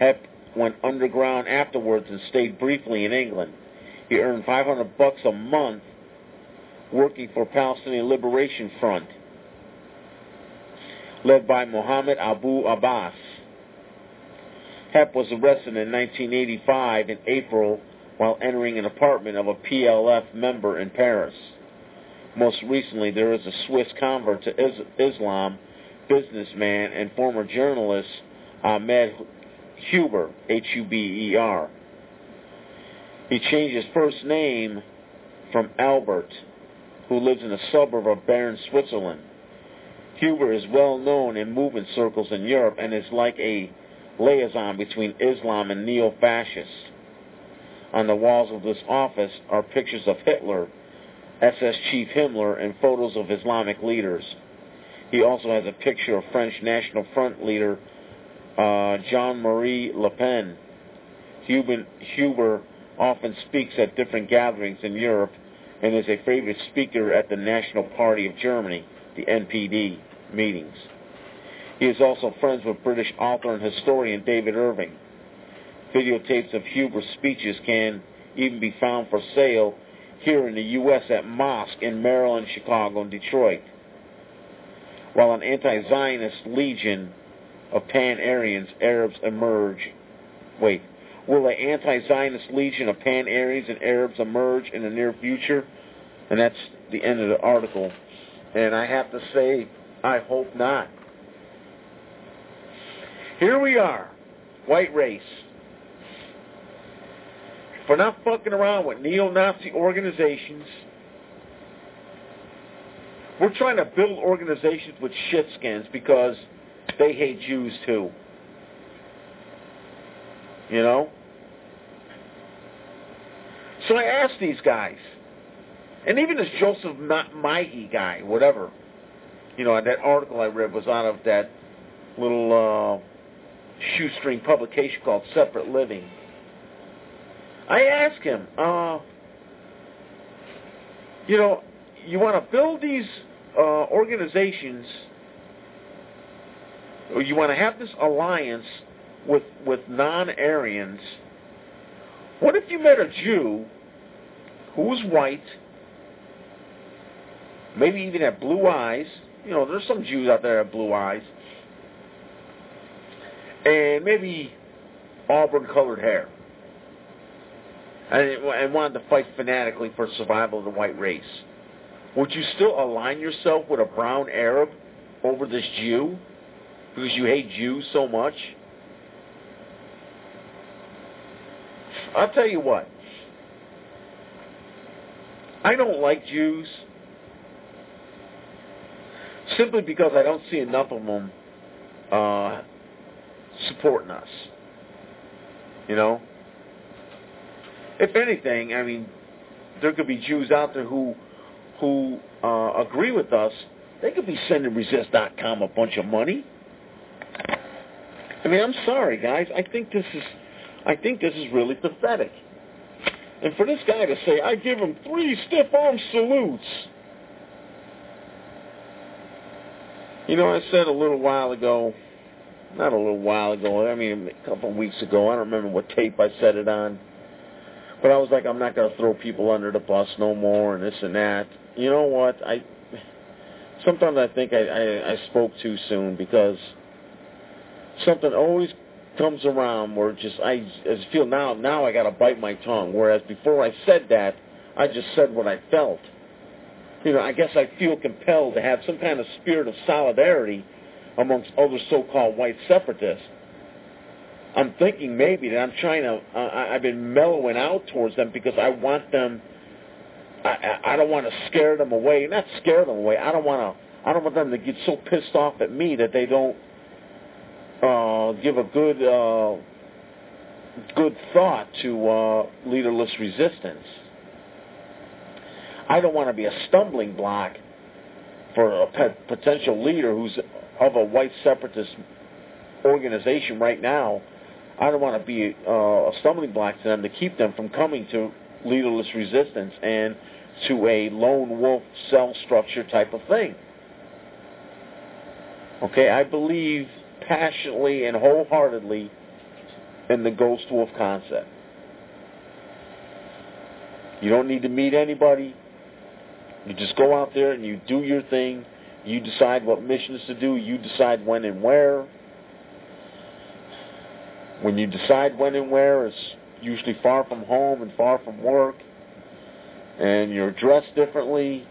Hepp went underground afterwards and stayed briefly in England. He earned 500 bucks a month working for Palestinian Liberation Front, led by Mohammed Abu Abbas. Hepp was arrested in 1985 in April while entering an apartment of a PLF member in Paris. Most recently, there is a Swiss convert to Islam, businessman, and former journalist Ahmed Huber, H-U-B-E-R. He changed his first name from Albert, who lives in a suburb of Bern, Switzerland. Huber is well known in movement circles in Europe and is like a liaison between Islam and neo-fascists. On the walls of this office are pictures of Hitler, SS Chief Himmler, and photos of Islamic leaders. He also has a picture of French National Front leader uh, Jean-Marie Le Pen. Huber, Huber often speaks at different gatherings in Europe and is a favorite speaker at the National Party of Germany, the NPD, meetings. He is also friends with British author and historian David Irving. Videotapes of Huber's speeches can even be found for sale here in the U.S. at Mosque in Maryland, Chicago, and Detroit. While an anti-Zionist legion of Pan-Aryans, Arabs emerge. Wait, will an anti-Zionist legion of Pan-Aryans and Arabs emerge in the near future? And that's the end of the article. And I have to say, I hope not. Here we are, white race. For not fucking around with neo-Nazi organizations, we're trying to build organizations with shitskins because they hate Jews too. You know? So I asked these guys, and even this Joseph Meighy guy, whatever, you know, that article I read was out of that little uh, shoestring publication called Separate Living. I asked him, uh, you know, you want to build these uh, organizations, or you want to have this alliance with with non-Aryans. What if you met a Jew who was white, maybe even had blue eyes? You know, there's some Jews out there that have blue eyes, and maybe auburn-colored hair, and, and wanted to fight fanatically for survival of the white race. Would you still align yourself with a brown Arab over this Jew because you hate Jews so much? I'll tell you what. I don't like Jews simply because I don't see enough of them uh, supporting us. You know? If anything, I mean, there could be Jews out there who who uh, agree with us, they could be sending resist.com a bunch of money. I mean, I'm sorry, guys. I think this is, I think this is really pathetic. And for this guy to say, I give him three stiff arm salutes. You know, I said a little while ago, not a little while ago, I mean a couple of weeks ago, I don't remember what tape I said it on, but I was like, I'm not going to throw people under the bus no more and this and that you know what? I sometimes I think I, I, I spoke too soon because something always comes around where just I, I feel now now I got to bite my tongue. Whereas before I said that, I just said what I felt. You know, I guess I feel compelled to have some kind of spirit of solidarity amongst other so-called white separatists. I'm thinking maybe that I'm trying to. Uh, I've been mellowing out towards them because I want them I, I don't want to scare them away. Not scare them away. I don't want to. I don't want them to get so pissed off at me that they don't uh, give a good uh, good thought to uh, leaderless resistance. I don't want to be a stumbling block for a pe- potential leader who's of a white separatist organization right now. I don't want to be uh, a stumbling block to them to keep them from coming to leaderless resistance and to a lone wolf cell structure type of thing. Okay, I believe passionately and wholeheartedly in the ghost wolf concept. You don't need to meet anybody. You just go out there and you do your thing. You decide what missions to do. You decide when and where. When you decide when and where, it's usually far from home and far from work and you're dressed differently,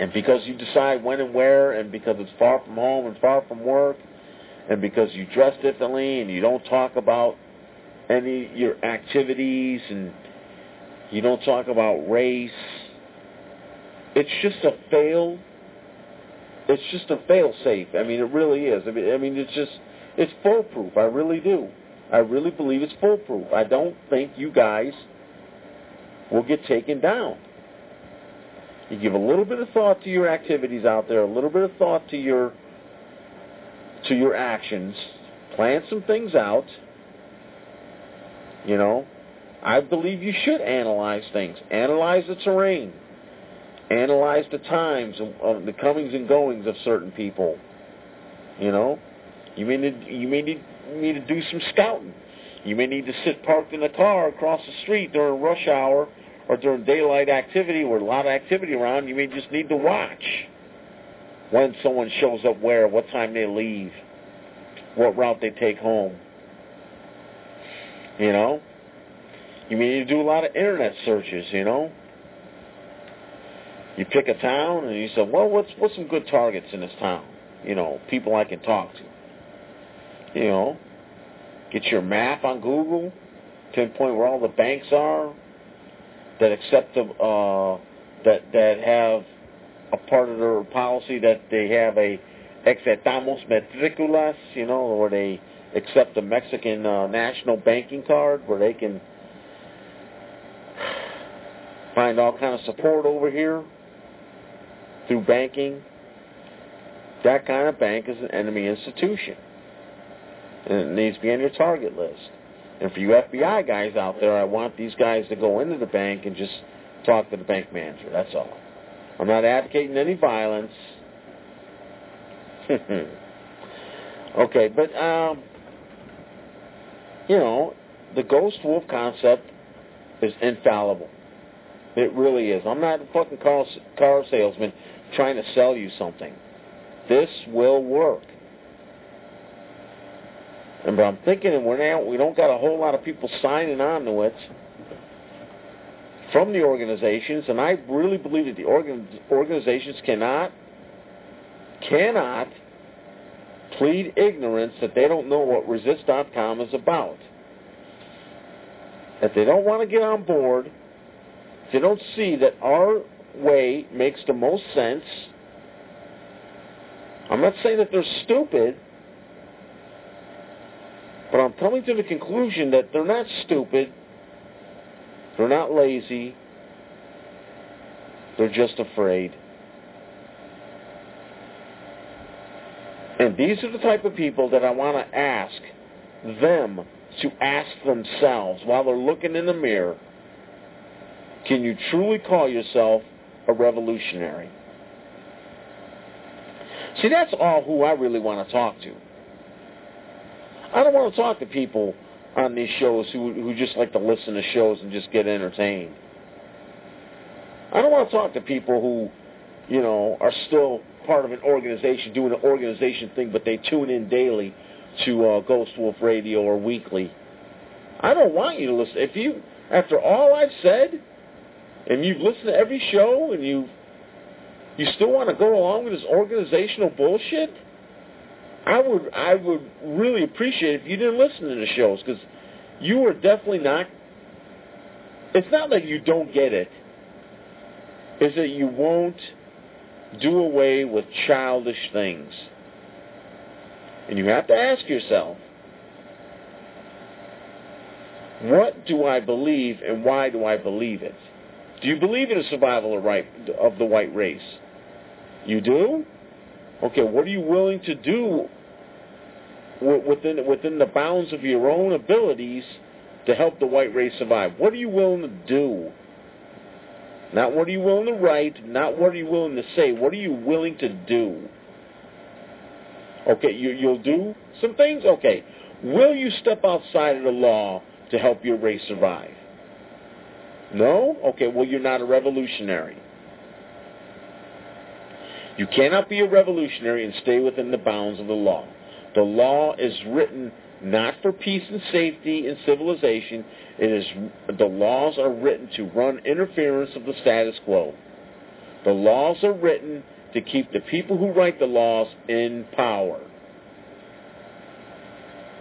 and because you decide when and where, and because it's far from home and far from work, and because you dress differently, and you don't talk about any your activities, and you don't talk about race, it's just a fail. It's just a fail safe. I mean, it really is. I mean, I mean, it's just it's foolproof. I really do. I really believe it's foolproof. I don't think you guys will get taken down. You give a little bit of thought to your activities out there, a little bit of thought to your to your actions, plan some things out. You know, I believe you should analyze things. Analyze the terrain. Analyze the times of the comings and goings of certain people. You know, you may need you may need, need to do some scouting. You may need to sit parked in a car across the street during rush hour or during daylight activity or a lot of activity around. You may just need to watch when someone shows up where, what time they leave, what route they take home. You know, you may need to do a lot of internet searches. You know, you pick a town and you say, well, what's what's some good targets in this town? You know, people I can talk to. You know, get your map on Google, pinpoint where all the banks are that accept the uh, that that have a part of their policy that they have a exetamos matriculas, you know, where they accept the Mexican uh, national banking card, where they can find all kind of support over here through banking. That kind of bank is an enemy institution. And it needs to be on your target list. And for you FBI guys out there, I want these guys to go into the bank and just talk to the bank manager. That's all. I'm not advocating any violence. okay, but um, you know, the ghost wolf concept is infallible. It really is. I'm not a fucking car, car salesman trying to sell you something. This will work. And but I'm thinking, and we're now we don't got a whole lot of people signing on to it from the organizations, and I really believe that the organ, organizations cannot cannot plead ignorance that they don't know what resist.com is about. If they don't want to get on board, if they don't see that our way makes the most sense, I'm not saying that they're stupid, but I'm coming to the conclusion that they're not stupid, they're not lazy, they're just afraid. And these are the type of people that I want to ask them to ask themselves while they're looking in the mirror, can you truly call yourself a revolutionary? See, that's all who I really want to talk to. I don't want to talk to people on these shows who who just like to listen to shows and just get entertained. I don't want to talk to people who, you know, are still part of an organization doing an organization thing, but they tune in daily to uh, Ghost Wolf Radio or weekly. I don't want you to listen. If you, after all I've said, and you've listened to every show, and you, you still want to go along with this organizational bullshit, I would, I would really appreciate if you didn't listen to the shows because you are definitely not. It's not that you don't get it. It's that you won't do away with childish things. And you have to ask yourself, what do I believe and why do I believe it? Do you believe in the survival of, right, of the white race? You do? Okay, what are you willing to do within, within the bounds of your own abilities to help the white race survive? What are you willing to do? Not what are you willing to write, not what are you willing to say. What are you willing to do? Okay, you, you'll do some things? Okay. Will you step outside of the law to help your race survive? No? Okay, well, you're not a revolutionary. You cannot be a revolutionary and stay within the bounds of the law. The law is written not for peace and safety and civilization. It is the laws are written to run interference of the status quo. The laws are written to keep the people who write the laws in power.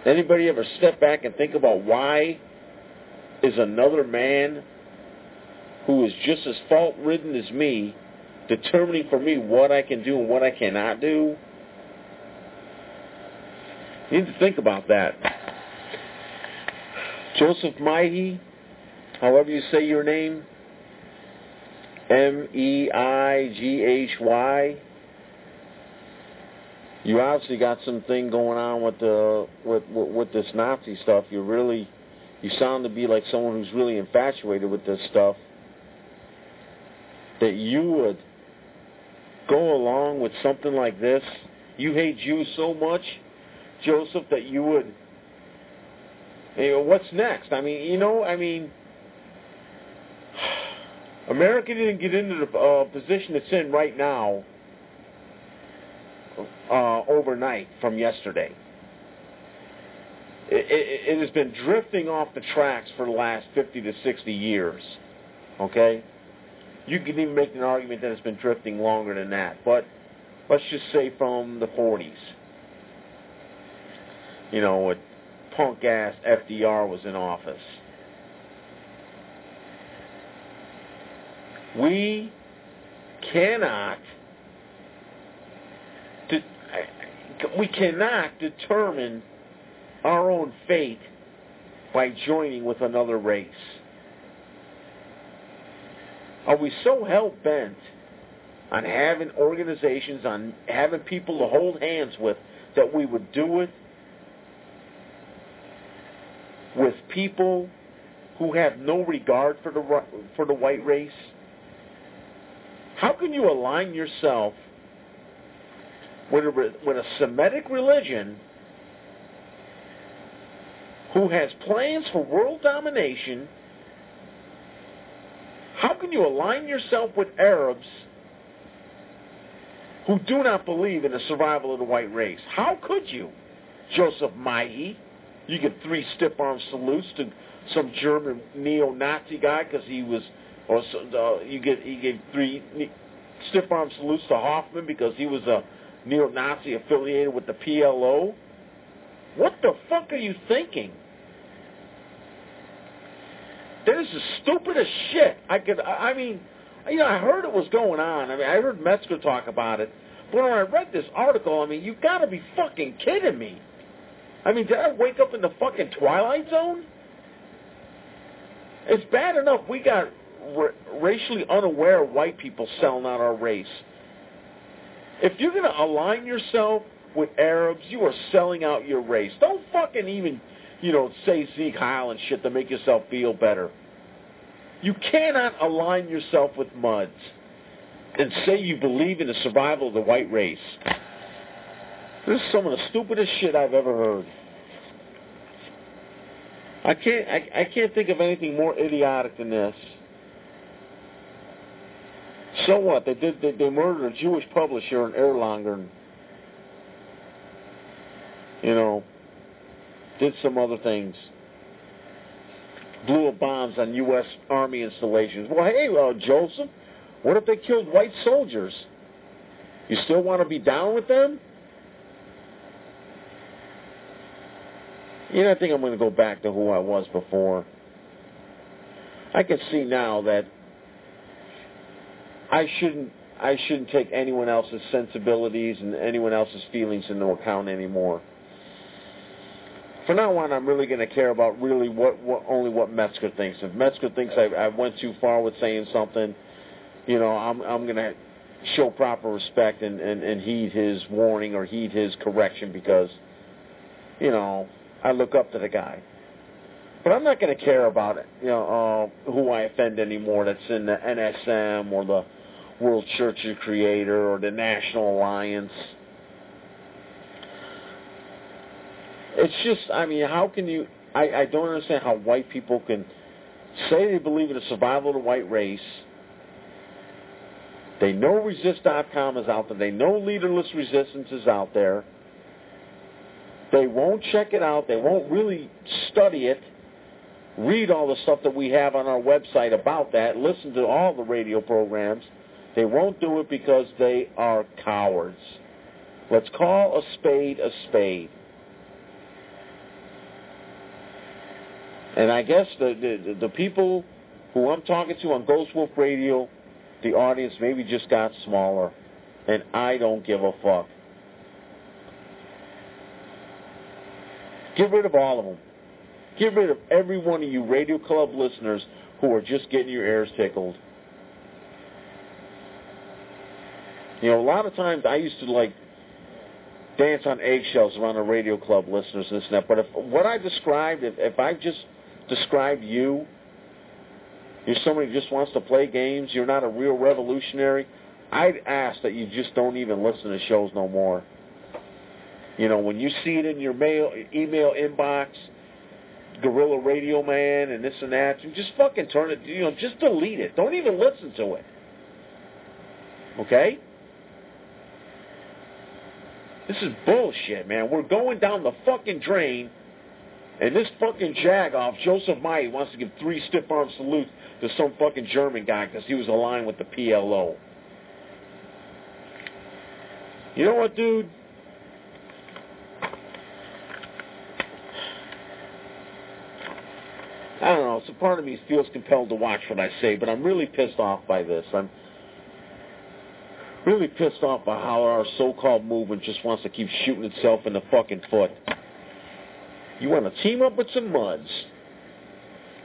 Anybody ever step back and think about why is another man who is just as fault-ridden as me determining for me what I can do and what I cannot do? You need to think about that. Joseph Mighty, however you say your name, M-E-I-G-H-Y. You obviously got something going on with the with, with with this Nazi stuff. You really, you sound to be like someone who's really infatuated with this stuff. that you would go along with something like this? You hate Jews so much, Joseph, that you would. You know, what's next? I mean, you know, I mean, America didn't get into the uh, position it's in right now uh, overnight from yesterday. It, it, it has been drifting off the tracks for the last 50 to 60 years. Okay? You can even make an argument that it's been drifting longer than that. But let's just say from the 40s. You know, when punk ass FDR was in office. We cannot we cannot determine our own fate by joining with another race. Are we so hell bent on having organizations, on having people to hold hands with, that we would do it with people who have no regard for the for the white race? How can you align yourself with a, with a Semitic religion who has plans for world domination? How can you align yourself with Arabs who do not believe in the survival of the white race? How could you, Joseph Meighy? You get three stiff arm salutes to some German neo-Nazi guy because he was or uh, you get he gave three stiff arm salutes to Hoffmann because he was a neo-Nazi affiliated with the PLO. What the fuck are you thinking? That is the stupidest shit. I could. I mean, you know, I heard it was going on. I mean, I heard Metzger talk about it. But when I read this article, I mean, you've got to be fucking kidding me. I mean, did I wake up in the fucking twilight zone? It's bad enough we got r- racially unaware white people selling out our race. If you're going to align yourself with Arabs, you are selling out your race. Don't fucking even, you know, say Sieg Heil and shit to make yourself feel better. You cannot align yourself with muds and say you believe in the survival of the white race. This is some of the stupidest shit I've ever heard. I can't I, I can't think of anything more idiotic than this. So what? They did. They, they murdered a Jewish publisher in Erlangen. You know, did some other things. Blew up bombs on U.S. Army installations. Well, hey, uh, Joseph, what if they killed white soldiers? You still want to be down with them? You know, I think I'm going to go back to who I was before. I can see now that I shouldn't I shouldn't take anyone else's sensibilities and anyone else's feelings into account anymore. From now on, I'm really going to care about really what, what only what Metzger thinks. If Metzger thinks I, I went too far with saying something, you know, I'm I'm going to show proper respect and, and, and heed his warning or heed his correction because, you know, I look up to the guy. But I'm not going to care about it, you know, uh, who I offend anymore. That's in the NSM or the World Church of Creator or the National Alliance. It's just, I mean, how can you? I, I don't understand how white people can say they believe in the survival of the white race. They know resist.com is out there. They know leaderless resistance is out there. They won't check it out. They won't really study it. Read all the stuff that we have on our website about that. Listen to all the radio programs. They won't do it because they are cowards. Let's call a spade a spade. And I guess the, the, the people who I'm talking to on Ghost Wolf Radio, the audience maybe just got smaller. And I don't give a fuck. Get rid of all of them. Get rid of every one of you Radio Club listeners who are just getting your ears tickled. You know, a lot of times I used to like dance on eggshells around the radio club listeners and this and that. But if what I described, if, if I just described you, You're somebody who just wants to play games. You're not a real revolutionary. I'd ask that you just don't even listen to shows no more. You know, when you see it in your mail, email inbox, Gorilla Radio Man and this and that, you just fucking turn it. You know, just delete it. Don't even listen to it. Okay? This is bullshit, man. We're going down the fucking drain, and this fucking jagoff, Joseph Meighy, wants to give three stiff arm salutes to some fucking German guy because he was aligned with the PLO. You know what, dude? I don't know. So part of me feels compelled to watch what I say, but I'm really pissed off by this. I'm really pissed off by how our so-called movement just wants to keep shooting itself in the fucking foot. You want to team up with some muds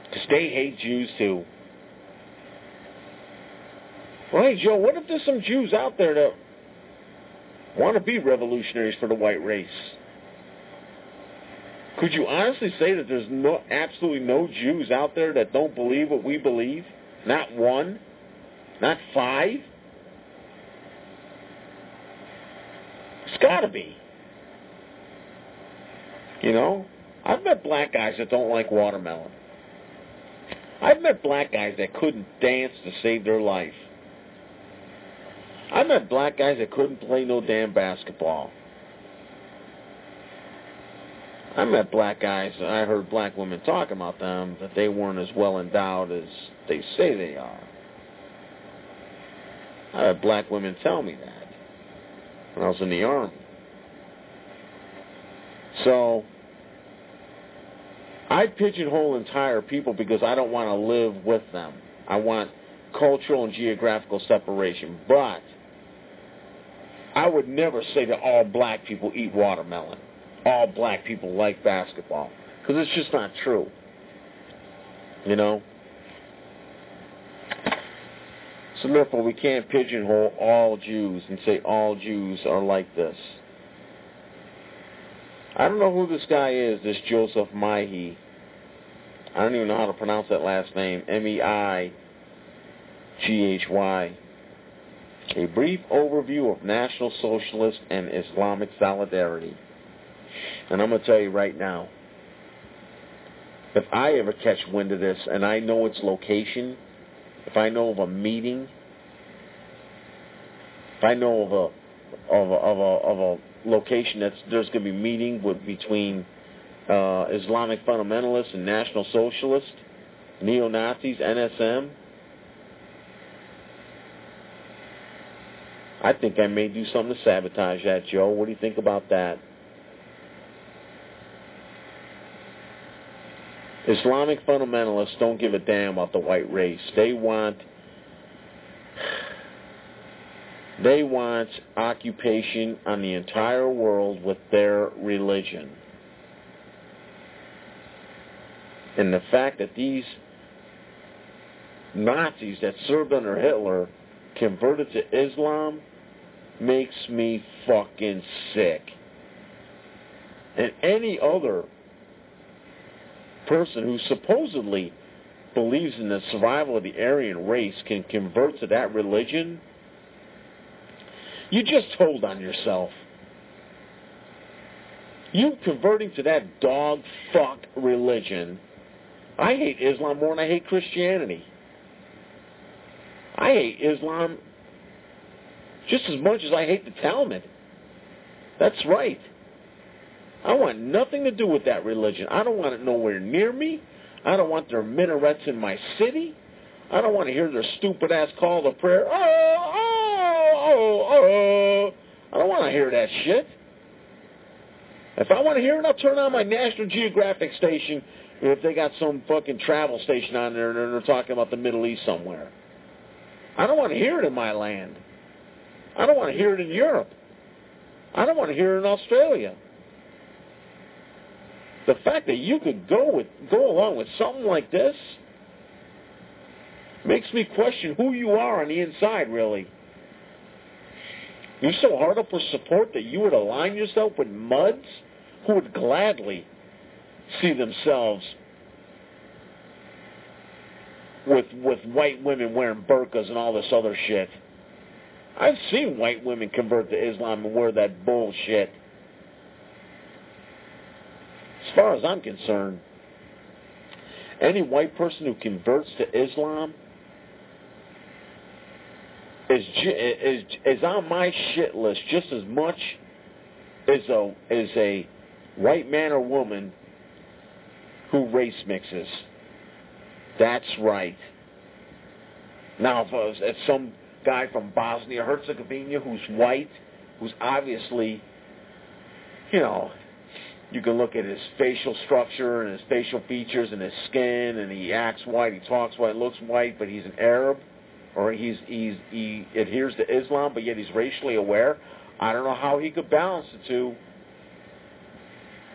because they hate Jews too. Well, hey, Joe, what if there's some Jews out there that want to be revolutionaries for the white race? Could you honestly say that there's no absolutely no Jews out there that don't believe what we believe? Not one? Not five? It's got to be. You know, I've met black guys that don't like watermelon. I've met black guys that couldn't dance to save their life. I've met black guys that couldn't play no damn basketball. I met black guys, I heard black women talk about them, that they weren't as well endowed as they say they are. I had black women tell me that when I was in the Army. So, I pigeonhole entire people because I don't want to live with them. I want cultural and geographical separation. But, I would never say that all black people eat watermelon all black people like basketball because it's just not true. You know? So therefore, we can't pigeonhole all Jews and say all Jews are like this. I don't know who this guy is, this Joseph Meighy. I don't even know how to pronounce that last name. M-E-I-G-H-Y. A brief overview of National Socialist and Islamic Solidarity. And I'm going to tell you right now, if I ever catch wind of this and I know its location, if I know of a meeting, if I know of a of a of a, of a location that's there's going to be meeting with between uh, Islamic fundamentalists and National Socialists, neo Nazis, NSM. I think I may do something to sabotage that, Joe. What do you think about that? Islamic fundamentalists don't give a damn about the white race. They want they want occupation on the entire world with their religion. And the fact that these Nazis that served under Hitler converted to Islam makes me fucking sick. And any other person who supposedly believes in the survival of the Aryan race can convert to that religion, you just hold on yourself. You converting to that dog fuck religion. I hate Islam more than I hate Christianity. I hate Islam just as much as I hate the Talmud. That's right. I want nothing to do with that religion. I don't want it nowhere near me. I don't want their minarets in my city. I don't want to hear their stupid ass call to prayer. Oh, oh, oh, oh. I don't want to hear that shit. If I want to hear it, I'll turn on my National Geographic station if they got some fucking travel station on there and they're talking about the Middle East somewhere. I don't want to hear it in my land. I don't want to hear it in Europe. I don't want to hear it in Australia the fact that you could go with go along with something like this makes me question who you are on the inside, really. You're so hard up for support that you would align yourself with muds who would gladly see themselves with with white women wearing burqas and all this other shit. I've seen white women convert to Islam and wear that bullshit. Far as I'm concerned, any white person who converts to Islam is is is on my shit list just as much as a as a white man or woman who race mixes. That's right. Now, if, uh, if some guy from Bosnia Herzegovina who's white, who's obviously, you know, you can look at his facial structure and his facial features and his skin, and he acts white, he talks white, looks white, but he's an Arab, or he's he's he adheres to Islam, but yet he's racially aware. I don't know how he could balance the two.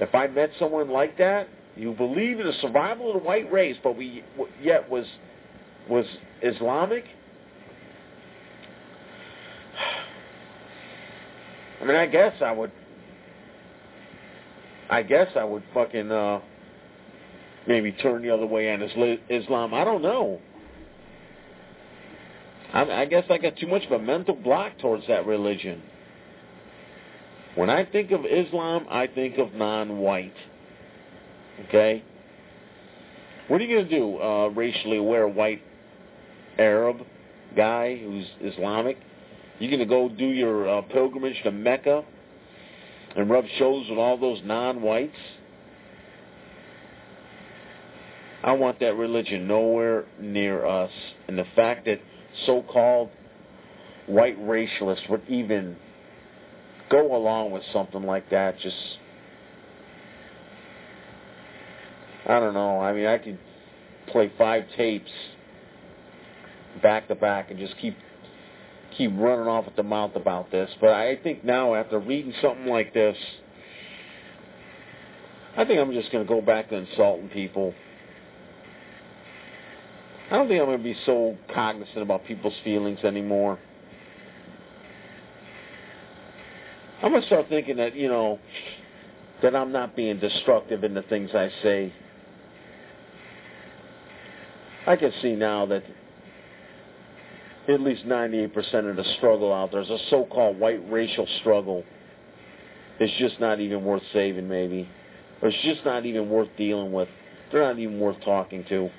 If I met someone like that, you believe in the survival of the white race, but we yet was was Islamic. I mean, I guess I would. I guess I would fucking uh, maybe turn the other way on Islam. I don't know. I, I guess I got too much of a mental block towards that religion. When I think of Islam, I think of non-white. Okay? What are you going to do, uh, racially aware white Arab guy who's Islamic? You're going to go do your uh, pilgrimage to Mecca and rub shoulders with all those non-whites? I want that religion nowhere near us. And the fact that so-called white racialists would even go along with something like that just I don't know. I mean, I could play five tapes back to back and just keep keep running off at the mouth about this. But I think now, after reading something like this, I think I'm just going to go back to insulting people. I don't think I'm going to be so cognizant about people's feelings anymore. I'm going to start thinking that, you know, that I'm not being destructive in the things I say. I can see now that at least 98% of the struggle out there is a so-called white racial struggle. It's just not even worth saving, maybe. Or it's just not even worth dealing with. They're not even worth talking to.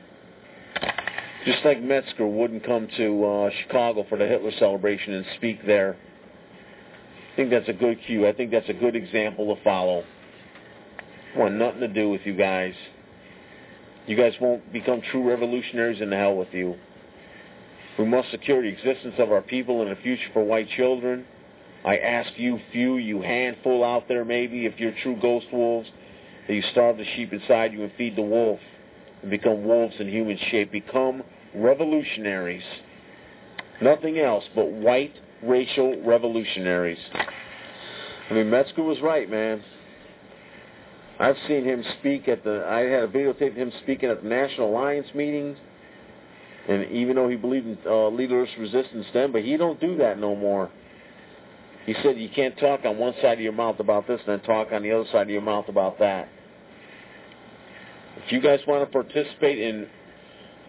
Just like Metzger wouldn't come to uh, Chicago for the Hitler celebration and speak there. I think that's a good cue. I think that's a good example to follow. Want nothing to do with you guys. You guys won't become true revolutionaries, and the hell with you. We must secure the existence of our people and a future for white children. I ask you, few, you handful out there maybe, if you're true ghost wolves, that you starve the sheep inside you and feed the wolf and become wolves in human shape. Become revolutionaries. Nothing else but white racial revolutionaries. I mean, Metzger was right, man. I've seen him speak at the. I had a videotape of him speaking at the National Alliance meetings, and even though he believed in uh, leaderless resistance then, but he don't do that no more. He said you can't talk on one side of your mouth about this and then talk on the other side of your mouth about that. If you guys want to participate in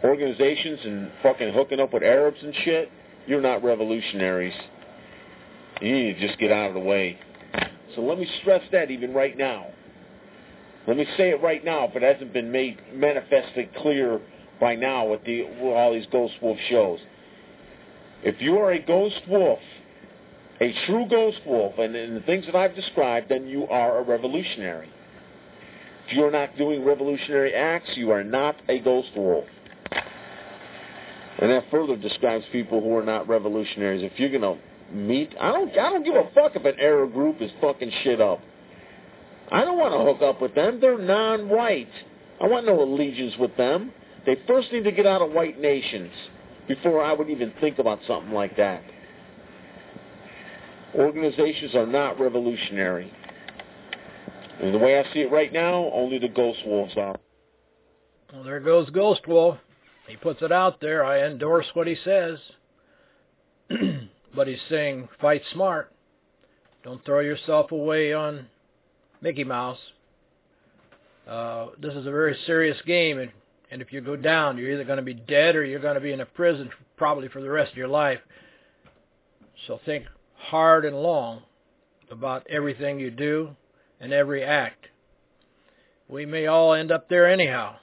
organizations and fucking hooking up with Arabs and shit, you're not revolutionaries. You need to just get out of the way. So let me stress that even right now. Let me say it right now if it hasn't been made manifestly clear by now with, the, with all these ghost wolf shows. If you are a ghost wolf, a true ghost wolf, and in the things that I've described, then you are a revolutionary. If you're not doing revolutionary acts, you are not a ghost wolf. And that further describes people who are not revolutionaries. If you're gonna meet, I don't, I don't give a fuck if an Arab group is fucking shit up. I don't want to hook up with them. They're non-white. I want no allegiance with them. They first need to get out of white nations before I would even think about something like that. Organizations are not revolutionary. And the way I see it right now, only the Ghost Wolves are. Well, there goes Ghost Wolf. He puts it out there. I endorse what he says. but he's saying, fight smart. Don't throw yourself away on Mickey Mouse. Uh, this is a very serious game, and, And if you go down, you're either going to be dead or you're going to be in a prison probably for the rest of your life. So think hard and long about everything you do and every act. We may all end up there anyhow.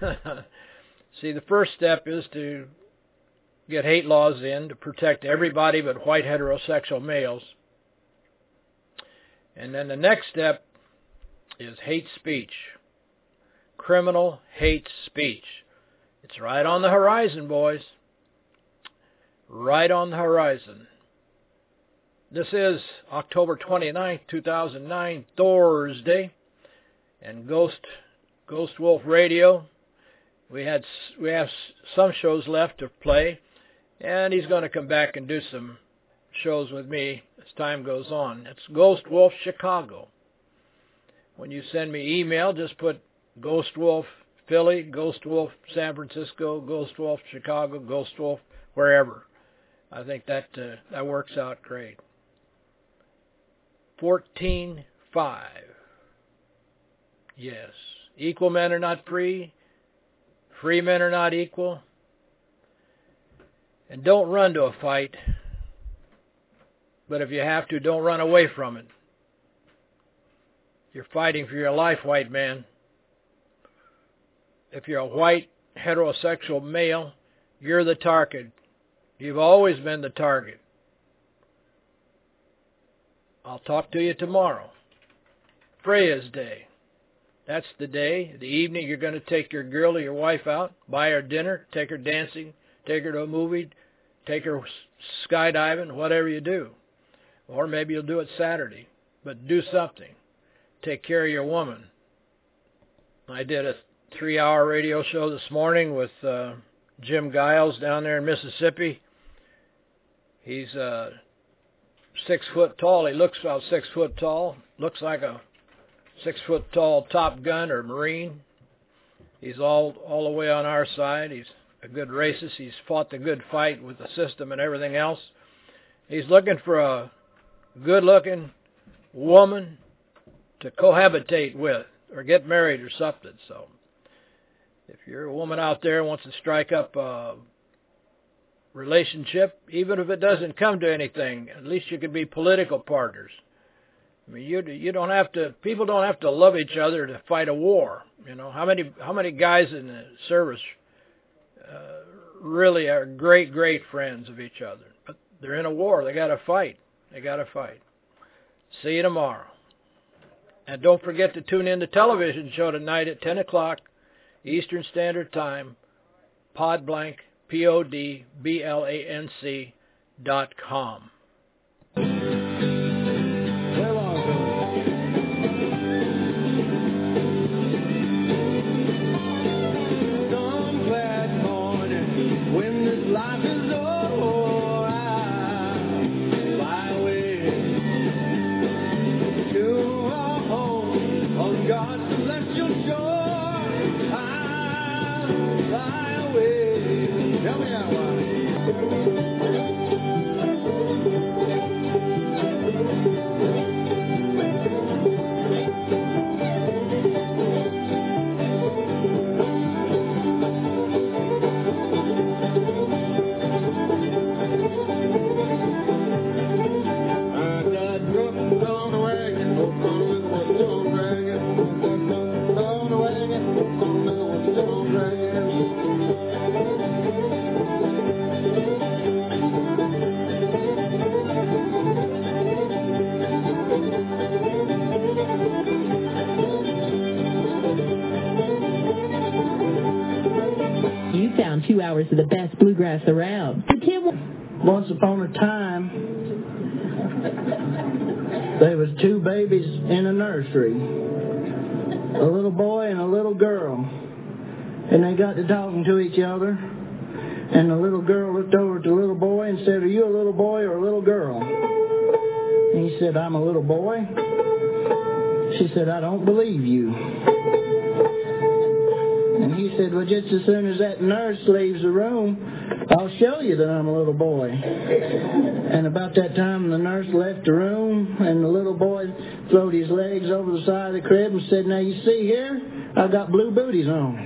See, the first step is to get hate laws in to protect everybody but white heterosexual males. And then the next step is hate speech criminal hate speech. It's right on the horizon, boys. Right on the horizon. This is October 29th, 2009, Thursday, and Ghost Ghost Wolf Radio. We had we have some shows left to play, and he's going to come back and do some shows with me as time goes on. It's Ghost Wolf Chicago. When you send me email, just put Ghost Wolf Philly, Ghost Wolf San Francisco, Ghost Wolf Chicago, Ghost Wolf wherever. I think that uh, that works out great. Fourteen five. Yes, equal men are not free. Free men are not equal. And don't run to a fight. But if you have to, don't run away from it. You're fighting for your life, white man if you're a white heterosexual male, you're the target. You've always been the target. I'll talk to you tomorrow. Freya's Day. That's the day, the evening you're going to take your girl or your wife out, buy her dinner, take her dancing, take her to a movie, take her skydiving, whatever you do. Or maybe you'll do it Saturday. But do something. Take care of your woman. I did a three hour radio show this morning with uh, Jim Giles down there in Mississippi. He's uh, six foot tall. He looks about six foot tall. Looks like a six foot tall Top Gun or Marine. He's all all the way on our side. He's a good racist. He's fought the good fight with the system and everything else. He's looking for a good looking woman to cohabitate with or get married or something. So if you're a woman out there and wants to strike up a relationship, even if it doesn't come to anything, at least you can be political partners. I mean, you you don't have to. People don't have to love each other to fight a war. You know how many how many guys in the service uh, really are great great friends of each other, but they're in a war. They got to fight. They got to fight. See you tomorrow. And don't forget to tune in the television show tonight at 10 o'clock Eastern Standard Time, podblanc, P-O-D-B-L-A-N-C dot com. Hours the best bluegrass around. Once upon a time, there was two babies in a nursery, a little boy and a little girl, and they got to talking to each other. And the little girl looked over at the little boy and said, "Are you a little boy or a little girl?" And he said, "I'm a little boy." She said, "I don't believe you." And he said, well, just as soon as that nurse leaves the room, I'll show you that I'm a little boy. And about that time, the nurse left the room, and the little boy throwed his legs over the side of the crib and said, now you see here, I've got blue booties on.